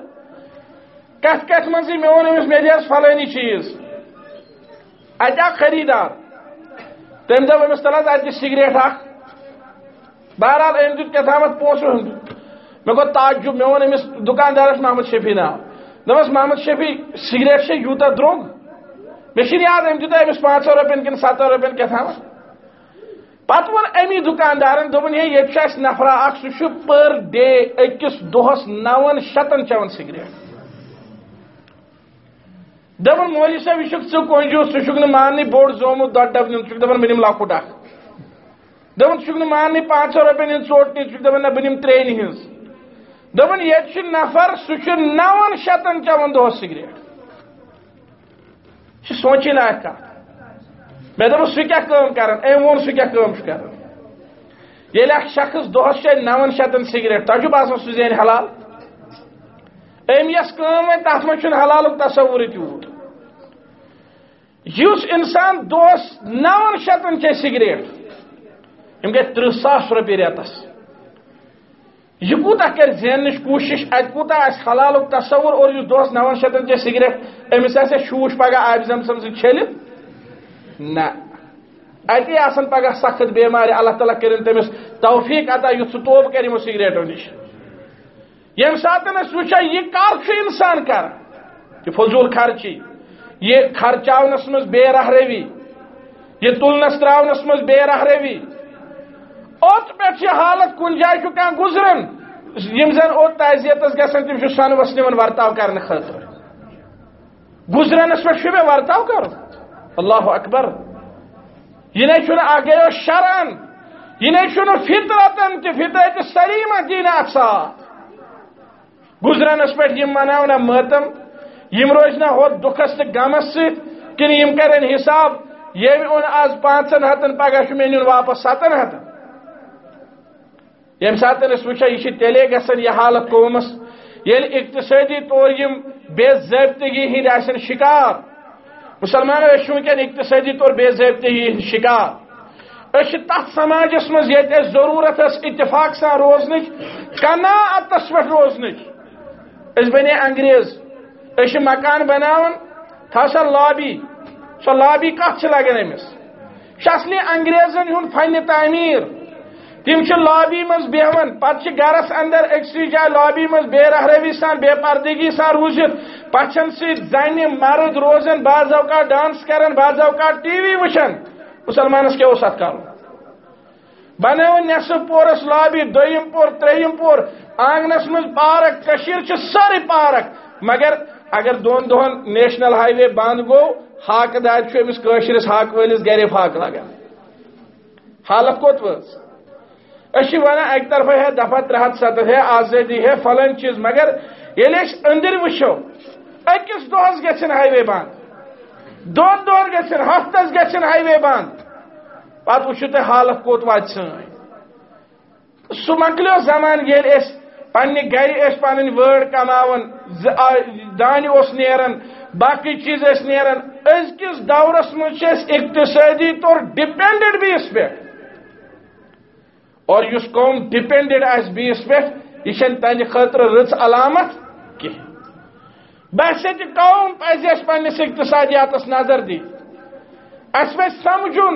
کت کت من مے اون امس مے دس فلانی چیز اتیا خریدار تم دپ امس تل ات سگریٹ اخ بہرحال ام دیت کیا تھامت پونسو ہم مے گو تعجب، مے ون امس دکاندارس محمد شفیع ناو۔ دپس محمد شفیع، سگریٹ سے یوتا درونگ مے چھ یاد ام دیت امس پانچ سو روپین کن ست روپین کیا تھامت پتہ ون امی دکاندارن، دوپن، ہے یہ نفرا اخ سہ پر ڈے اکس دہس نون شتن چون سگریٹ۔ دپان مولی صاحب یہ ٹھیک کنجو سہ ماننے بوڑ زومت دۄد ڈب نیُن ژٕ دپان بہٕ نِم لۄکُٹ اکھ دپان ژٕ چھُکھ ماننے سو رۄپیہِ نِن ژوٚٹ نِتھ دپان نہ بہٕ نِم ترٛیٚنہِ ہِنٛز دپان ییٚتہِ چھُ نفر سُہ چھُ نون شتن چٮ۪وان دۄہس سگریٹ چھِ سونچی لایق کتھ مےٚ دوٚپُس سُہ کیٛاہ کٲم کران أمۍ ووٚن سُہ کیٛاہ کٲم چھُ کران ییٚلہِ اکھ شخص دۄہس نون شتن سگریٹ تۄہہِ چھُو باسان سُہ زینہِ حلال أمۍ یۄس کٲم وۄنۍ تتھ منٛز چھُنہٕ حلالُک تصوُر تیوٗت اِنسان دۄہس نون شتن چیٚیہِ سگریٹ، یم گئی ترہ ساس رۄپیہِ رٮ۪تس یہ کوتاہ کر زیننٕچ کوٗشِش، اتہِ کوٗتاہ آسہِ حلالُک تصوُر اور یُس دۄہس نون شتن چیٚیہِ سگریٹ، أمِس آسہِ شوٗش پگاہ آبہِ زم سم سۭتۍ چھٔلِتھ؟ نہ۔ اتی آسان پگاہ سخت بیمارِ اللہ تعالیٰ کٔرِن تٔمِس توفیٖق عطا یُتھ سُہ توبہٕ کرِ یِمو سگریٹو نِش۔ ییٚمہِ ساتہٕ أسۍ وٕچھو یہِ کر چھُ اِنسان کران، یہِ فضوٗل خرچی۔ یہ خرچاونس مز بے رہ روی، یہ تلنس تراونس مز بے رہ روی۔ اوت پہ حالت کن جائے کھانا گزرن۔ یم زن اوت تعزیتس گھن تم سنوس نمن ورتاو کرنے خاطر۔ گزرنس پہ مے ورتاو کر۔ اللہ اکبر۔ یہ نہیں گیو شرن۔ یہ نہیں فطرتن فطرت سلیمہ دین اک ساتھ گزرنس پہ مناونا ماتم یم روز نا ہو دکھس تو غمس سن یم کرن حساب یم اون آز پانچن ہتن پگہ مے نیون واپس ستن ہتن۔ یم سات اس وچھا یہ تیلے گسن، یہ حالت قومس۔ یل اقتصادی طور یم بے ضابطگی ہند آسن شکار۔ مسلمان اس ونکن اقتصادی طور بے ضابطگی ہند شکار۔ اس تس سماجس مز یہ ضرورت اس اتفاق سان روزنچ قناعتس پہ روزنچ اس بنے انگریز۔ اس مکان بناون تھا لابی. سو لابی کت لگان امس اصلی انگریزن ہند فن تعمیر. تم لابی مز بیہون پتہ گرس اندر اکسی جائے لابی مز بے رہروی سان، بے پردگی سان روزت پچھن ست زن مرد روزن، بعض اوقات ڈانس کرن، بعض اوقات ٹی وی وچن مسلمانس کیا ات کر بنو نصف پورس لابی، دویم پور، تریم پور. آنگنس مز پارک، کشیر ساری پارک. مگر اگر دون دہن نیشنل ہائی وے بند گو ہاک دار امس قشرس ہاک ولس گرے پھاک لگان حالت کوت وز۔ اچھی ونان اک طرف ہے، دفعہ ترے ہاتھ ستھ ہے، آزادی ہے فلن چیز، مگر یل اندر وچو اکس دہس گھن ہائی وے بند دون دہن گھن ہفتس گھن ہائی وے بند پتہ وچو تہ حالت کوت وات سن سہ مکلیو زمان یل اس پنہ گھر اس پن وٲر کماون دانہ اس نیران باقی چیز اس نیران ازکس دورس مز اقتصادی طور ڈپینڈڈ بیس پہ۔ اور اس قوم ڈپینڈڈ آس بیس پہ۔ یہ تہذ خاطر رٕژ علامت کی۔ باسے تہ قوم پزِ اس پنس اقتصادیاتس نظر دِنۍ دی۔ اس پہ سمجھن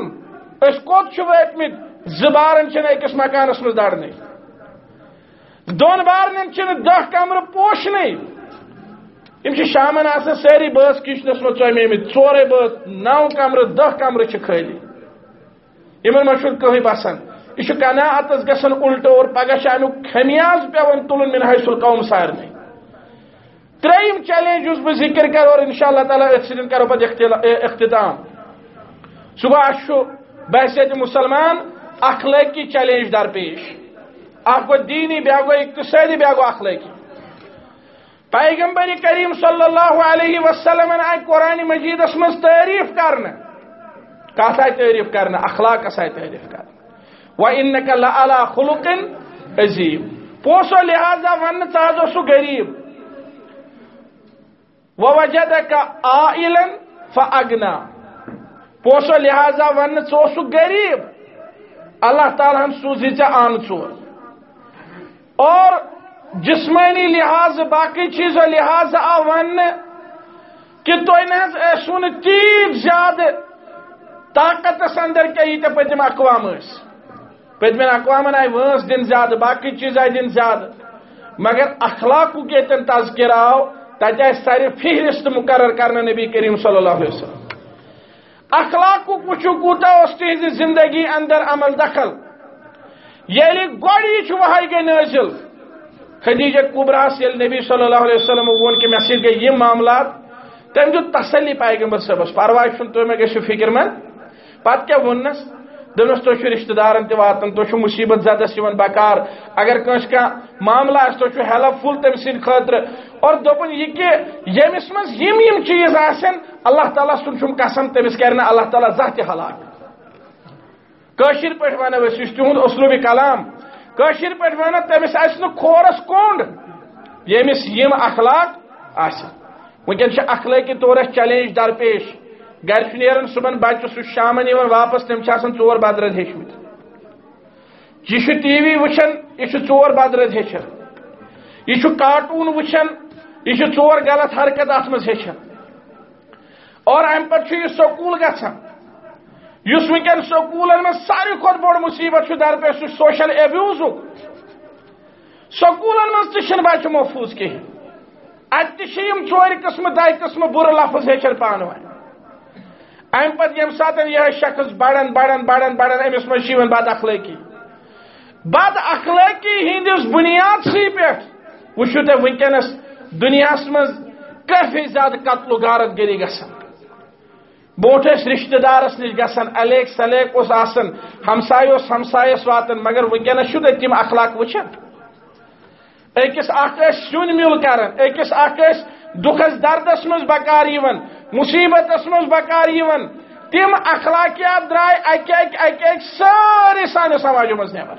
اس کوت وٲتمٕتۍ زٕ بارن چھنہٕ أکِس مکانس منٛز دڑنے دون بارن چھ دہ کمر پوشنے یم شامن آسان ساری بس کچنس من ٹومت ٹورے بس نو کمر دہ کمر خالی ان مشہور کہیں بسان یہ کناعتس گھن الٹ اور پگہ امیک خمیاز پیون تلن من حیث القوم سارے تریم چیلنج اس بہ ذکر کرو اور ان شاء اللہ تعالیٰ ات سن کرو پہ اختتام. صبح شو بحثیت مسلمان اخلاقی چیلنج درپیش اخ گو دینی بیا گو اقتصادی بیا گو اخلاقی پیغمبر کریم صلی اللہ علیہ وسلم آئی قرآن مجید مز تعریف کرنا۔ کت آئی تعریف کرنا؟ اخلاق آئی تعریف کرنا۔ وَإِنَّكَ لَعَلَى خُلُقٍ عظیم پوسو لہذا ون ژٕ سو غریب۔ وَوَجَدَكَ عَائِلًا فَأَغْنَى۔ پوسو لہذا ون ژٕ غریب۔ اللہ تعالیٰ ہن سوزی ژےٚ آن ژور اور جسمانی لحاظ، باقی چیزوں، لحاظ آو ون کہ تھی نسو تیت زیادہ طاقت اندر کیا یہ پتم اقوام پتم اقوام آئی ونس دن زیادہ باقی چیز آئی دن زیادہ مگر اخلاق یتن تذکر آو تتہ آئی فہرست مقرر کرنا نبی کریم صلی اللہ علیہ وسلم۔ اخلاق وچو کوتا اس تہذ زندگی اندر عمل دخل۔ یعنی گوڑی وہائی گئی نازل. خدیجہ کبراس یل نبی صلی اللہ علیہ وسلم وون کہ مے گئی یہ معاملات تم دیت تسلی پیغمبر صاحبس پرواہ چھن تو مے گژھو فکر مند پتہ کیا ونس دنس تو رشتہ دارن تہ واتن، تو مصیبت زدس یون بکار اگر کنس کا معاملہ اس تو ہیلپ فل تم سن خاطر. اور دوپن یہ کہ یمس مز یم یم چیز آسن، اللہ تعالیٰ سن چھم قسم تمس کرنا اللہ تعالیٰ ذات ہلاک کاشر پہ ونو تہد اسلوبی کلام کاشر پہ ون تمس آس کھورس کونڈ یمس یم اخلاق آس اخلاقی طور چیلنج درپیش۔ گھر نیران صبح بچہ سہ شامن واپس، تم ٹور بدرد ہچمت یہ ٹی وی وچان یہ ٹور بدرد ہچان یہ کارٹون وچان یہ ٹور غلط حرکت ات مز ہچان اور ام پہ یہ سکول گھان اس ونکین سکولن میں ساروی کھت بوڑ مصیبت درپیش سہ سوشل ایبیوز سکولن من تہ بچہ محفوظ کہین ات ٹور قسم دہ قسم بر لفظ ہچان پان ون ام پتہ یم سات یہ شخص بڑن بڑن بڑن بڑن امس من بد اخلاقی۔ بد اخلاقی ہندس بنیاد سی پہ وچو تہ ونکس دنیا مز کافی زیادہ قتل و غارت گری گسان بوٹ رشتہ دارس نش گسان الیک سلیک اس آسن، ہمسائے اس ہمسائس واتن، مگر ونکس تم اخلاق وچن اکس اخ سن میل کران اکس اخ دکھس دردس مز بکار مصیبت مز بکار تم اخلاقیات درائے اکہ اکہ اکہ اکہ سارے سانے سماجوں مز نبر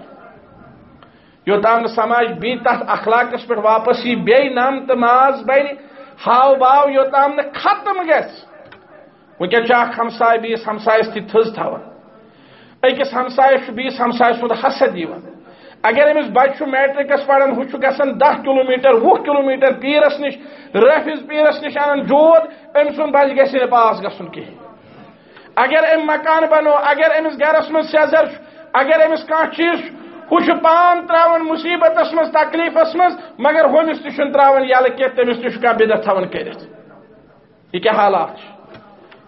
یوتام سماج بی تحت اخلاقس پہ واپس یہ بی نام تو ماز بین ہاو باو یوتام ختم گس ونکس اخ ہمسائے بیس ہمسائس تھی تھز تھا اکس ہمسائس بیس ہمسائس سند حسد اگر امس بچہ میٹرکس پڑان ہو گھن دہ کلو میٹر وُہ کلو میٹر پیرس نش رفس پیرس نش ان جود ام سن بچہ گھس پاس گھن کہین اگر ام مکان بنو اگر امس گرس من سیزر اگر امس کان چیز ہو پان تراون مصیبت من تکلیفس من مگر ہومس تہ تراون یل کی تمس تہ بدت تھوان کرت یہ کیا حالات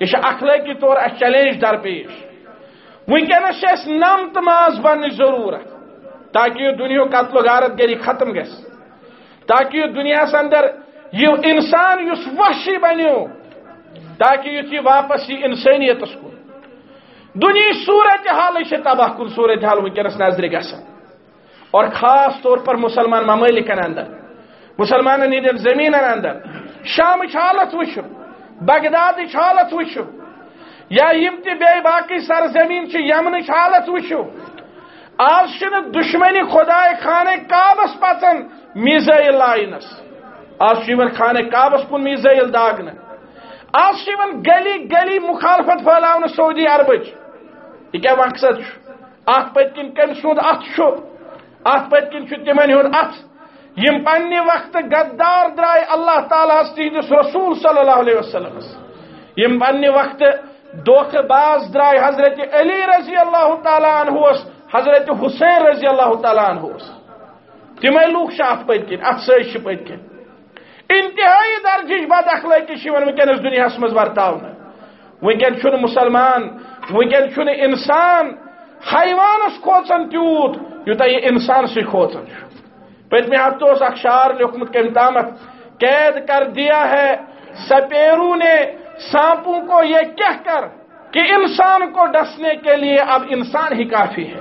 یہ اخلٲقی طور اس چیلنج درپیش ونکس نم تو ماز بن ضرورت تاکہ یہ دنیا قتل و غارت گری ختم گس تاکہ یہ دنیا اندر یہ انسان اس وحشی بنو تاکہ یہ واپس یہ انسانیت کن دنیا صورت حال سے تباہ کن صورت حال ونکس نظر گسان اور خاص طور پر مسلمان ممالکن اندر مسلمان ہند زمین اندر شام حالت وچو بغداد حالت وچو یا یم تہ بے باقی سرزمین یمن حالت وچو آج دشمنی خدا خانہ کابس پچان میزائل لائنس آج خانہ کابس کن میزائل داغن آج گلی گلی مخالفت پھیلاؤ سعودی عربچ یہ کیا مقصد ات پت کن کم سند ات ات پت کن تمن ہند ات یم پنہ وقت غدار درائے اللہ تعالیٰ تہندس رسول صلی اللہ علیہ وسلم یم پنہ وقت دھوکہ باز درائے حضرت علی رضی اللہ تعالیٰ عنہ حضرت حسین رضی اللہ تعالیٰ عنہ تمے لوگ ات پت کن ات سز پت کن۔ انتہائی درجہ بد اخلاقی ونکس دنیا مز ورتاؤ ونکن مسلمان ونکن انسان حیوانس کھوچان تیوت یوتہ یہ انسان سی کھوچان پتمہ ہفتہ اس اخشار لکھمت کم تامت قید کر دیا ہے سپیرو نے سانپوں کو یہ کہہ کر کہ انسان کو ڈسنے کے لیے اب انسان ہی کافی ہے۔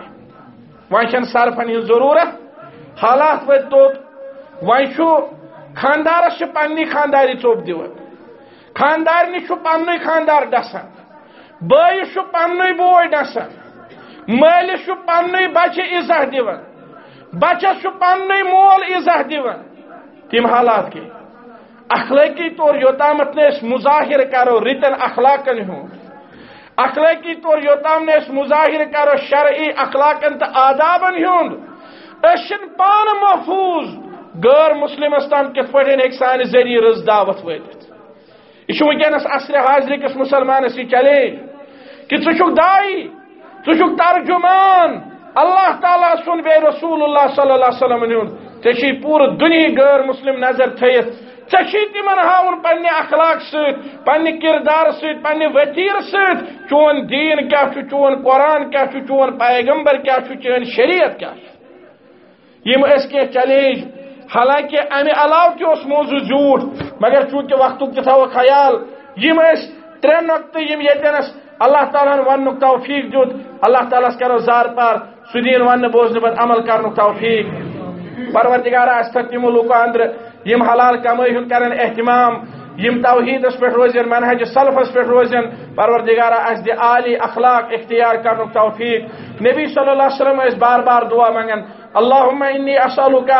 وہاں صرفن ہی ضرورت حالات و تو وہاں خاندارس پنی خانداری چوب دیون خاندار پن خاندار ڈسان بٲیس پن بوے ڈسان مالس پن بچہ عزہ دیون بچس پن مول عزہ دیون تم حالات کی اخلاقی طور یوتامت نے اس مظاہر کرو رتن اخلاقن ہوں۔ اخلاقی طور یوتام نے اس مظاہر کرو شرعی اخلاقن تو آدابن ہوں۔ اشن پان محفوظ۔ غیر مسلم استان کت پہ ہیک سان ذریعہ رز دعوت وتت یہ ونکس اصر حاضر کس مسلمانس یہ چیلنج کہ ٹھک دائی ٹھک ترجمان۔ اللہ تعالیٰ سن بے رسول اللہ صلی اللہ علیہ وسلم ٹھیک پور دنیا غیر مسلم نظر تھیت۔ ٹھیک تم ہاؤن پنہ اخلاق ست پنہ کردار ست پنہ وطیر ست چون دین کیا چون قرآن کیا چون پیغمبر کیا چون شریعت کیا یم اس کے چیلنج حالانکہ امہ علاوہ تہ اس موضوع جھوٹ مگر چونکہ وقت تہ تھو خیال، یم اس ترے نقطہ یم یتنس۔ اللہ تعالیٰ ون توفیق دیت اللہ تعالیٰ کرو زار پار۔ سدین ون بوزن پہ عمل کرن توفیق۔ پروردگار اس تم لوکو اندر یم حلال کمائی ہند کرن اہتمام، یم توحیدس پہ روزن، منہج سلفس پہ روزن پروردگارہ اس دی عالی اخلاق اختیار کرن توفیق۔ نبی صلی اللہ علیہ وسلم اس بار بار دعا منگن، اللہم انی اسالک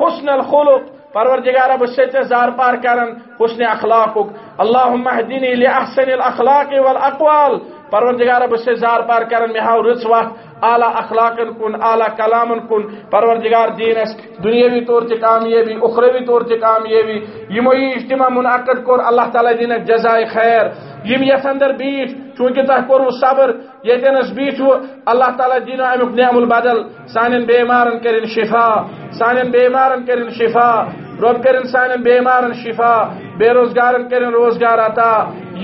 حسن الخلق پروردگار بس زار پار کرن حسن اخلاقک۔ اللہم اہدینی لأحسن الاخلاق والاقوال پروردگار بس زار پار کرن مہاو رچ وقت اعلی اخلاق کن، اعلی کلام کن۔ پروردگار دین اس دنیاوی طور تے کامیابی، اخروی طور تے کامیابی۔ یمو یہ اجتماع منعقد کر، اللہ تعالی دین جزائے خیر۔ یم یس اندر بیٹھ، چونکہ تہ کرو صبر یتنس بیٹھو اللہ تعالی دین امیک نعم البدل سانن بیمارن کرن شفا سانن بیمارن کرن شفا۔ رب کرن سانن بیمارن شفا، بے روزگارن کرن روزگار عطا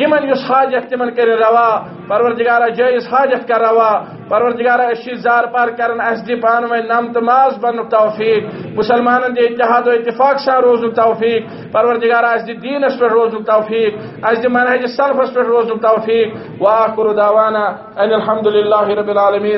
یمن یس حاجت تمن کرن روا پروردگار جائز حاجت کر روا پروردگار اشی زار پار کرن، اس دی پان میں نام تماز بن توفیق مسلمان دی اتحاد و اتفاق سا روز توفیق پروردگار اس دی دین اس پر روز توفیق، اس دی منہج سلف اس پر روز توفیق۔ واخر دعوانا ان الحمدللہ رب العالمین۔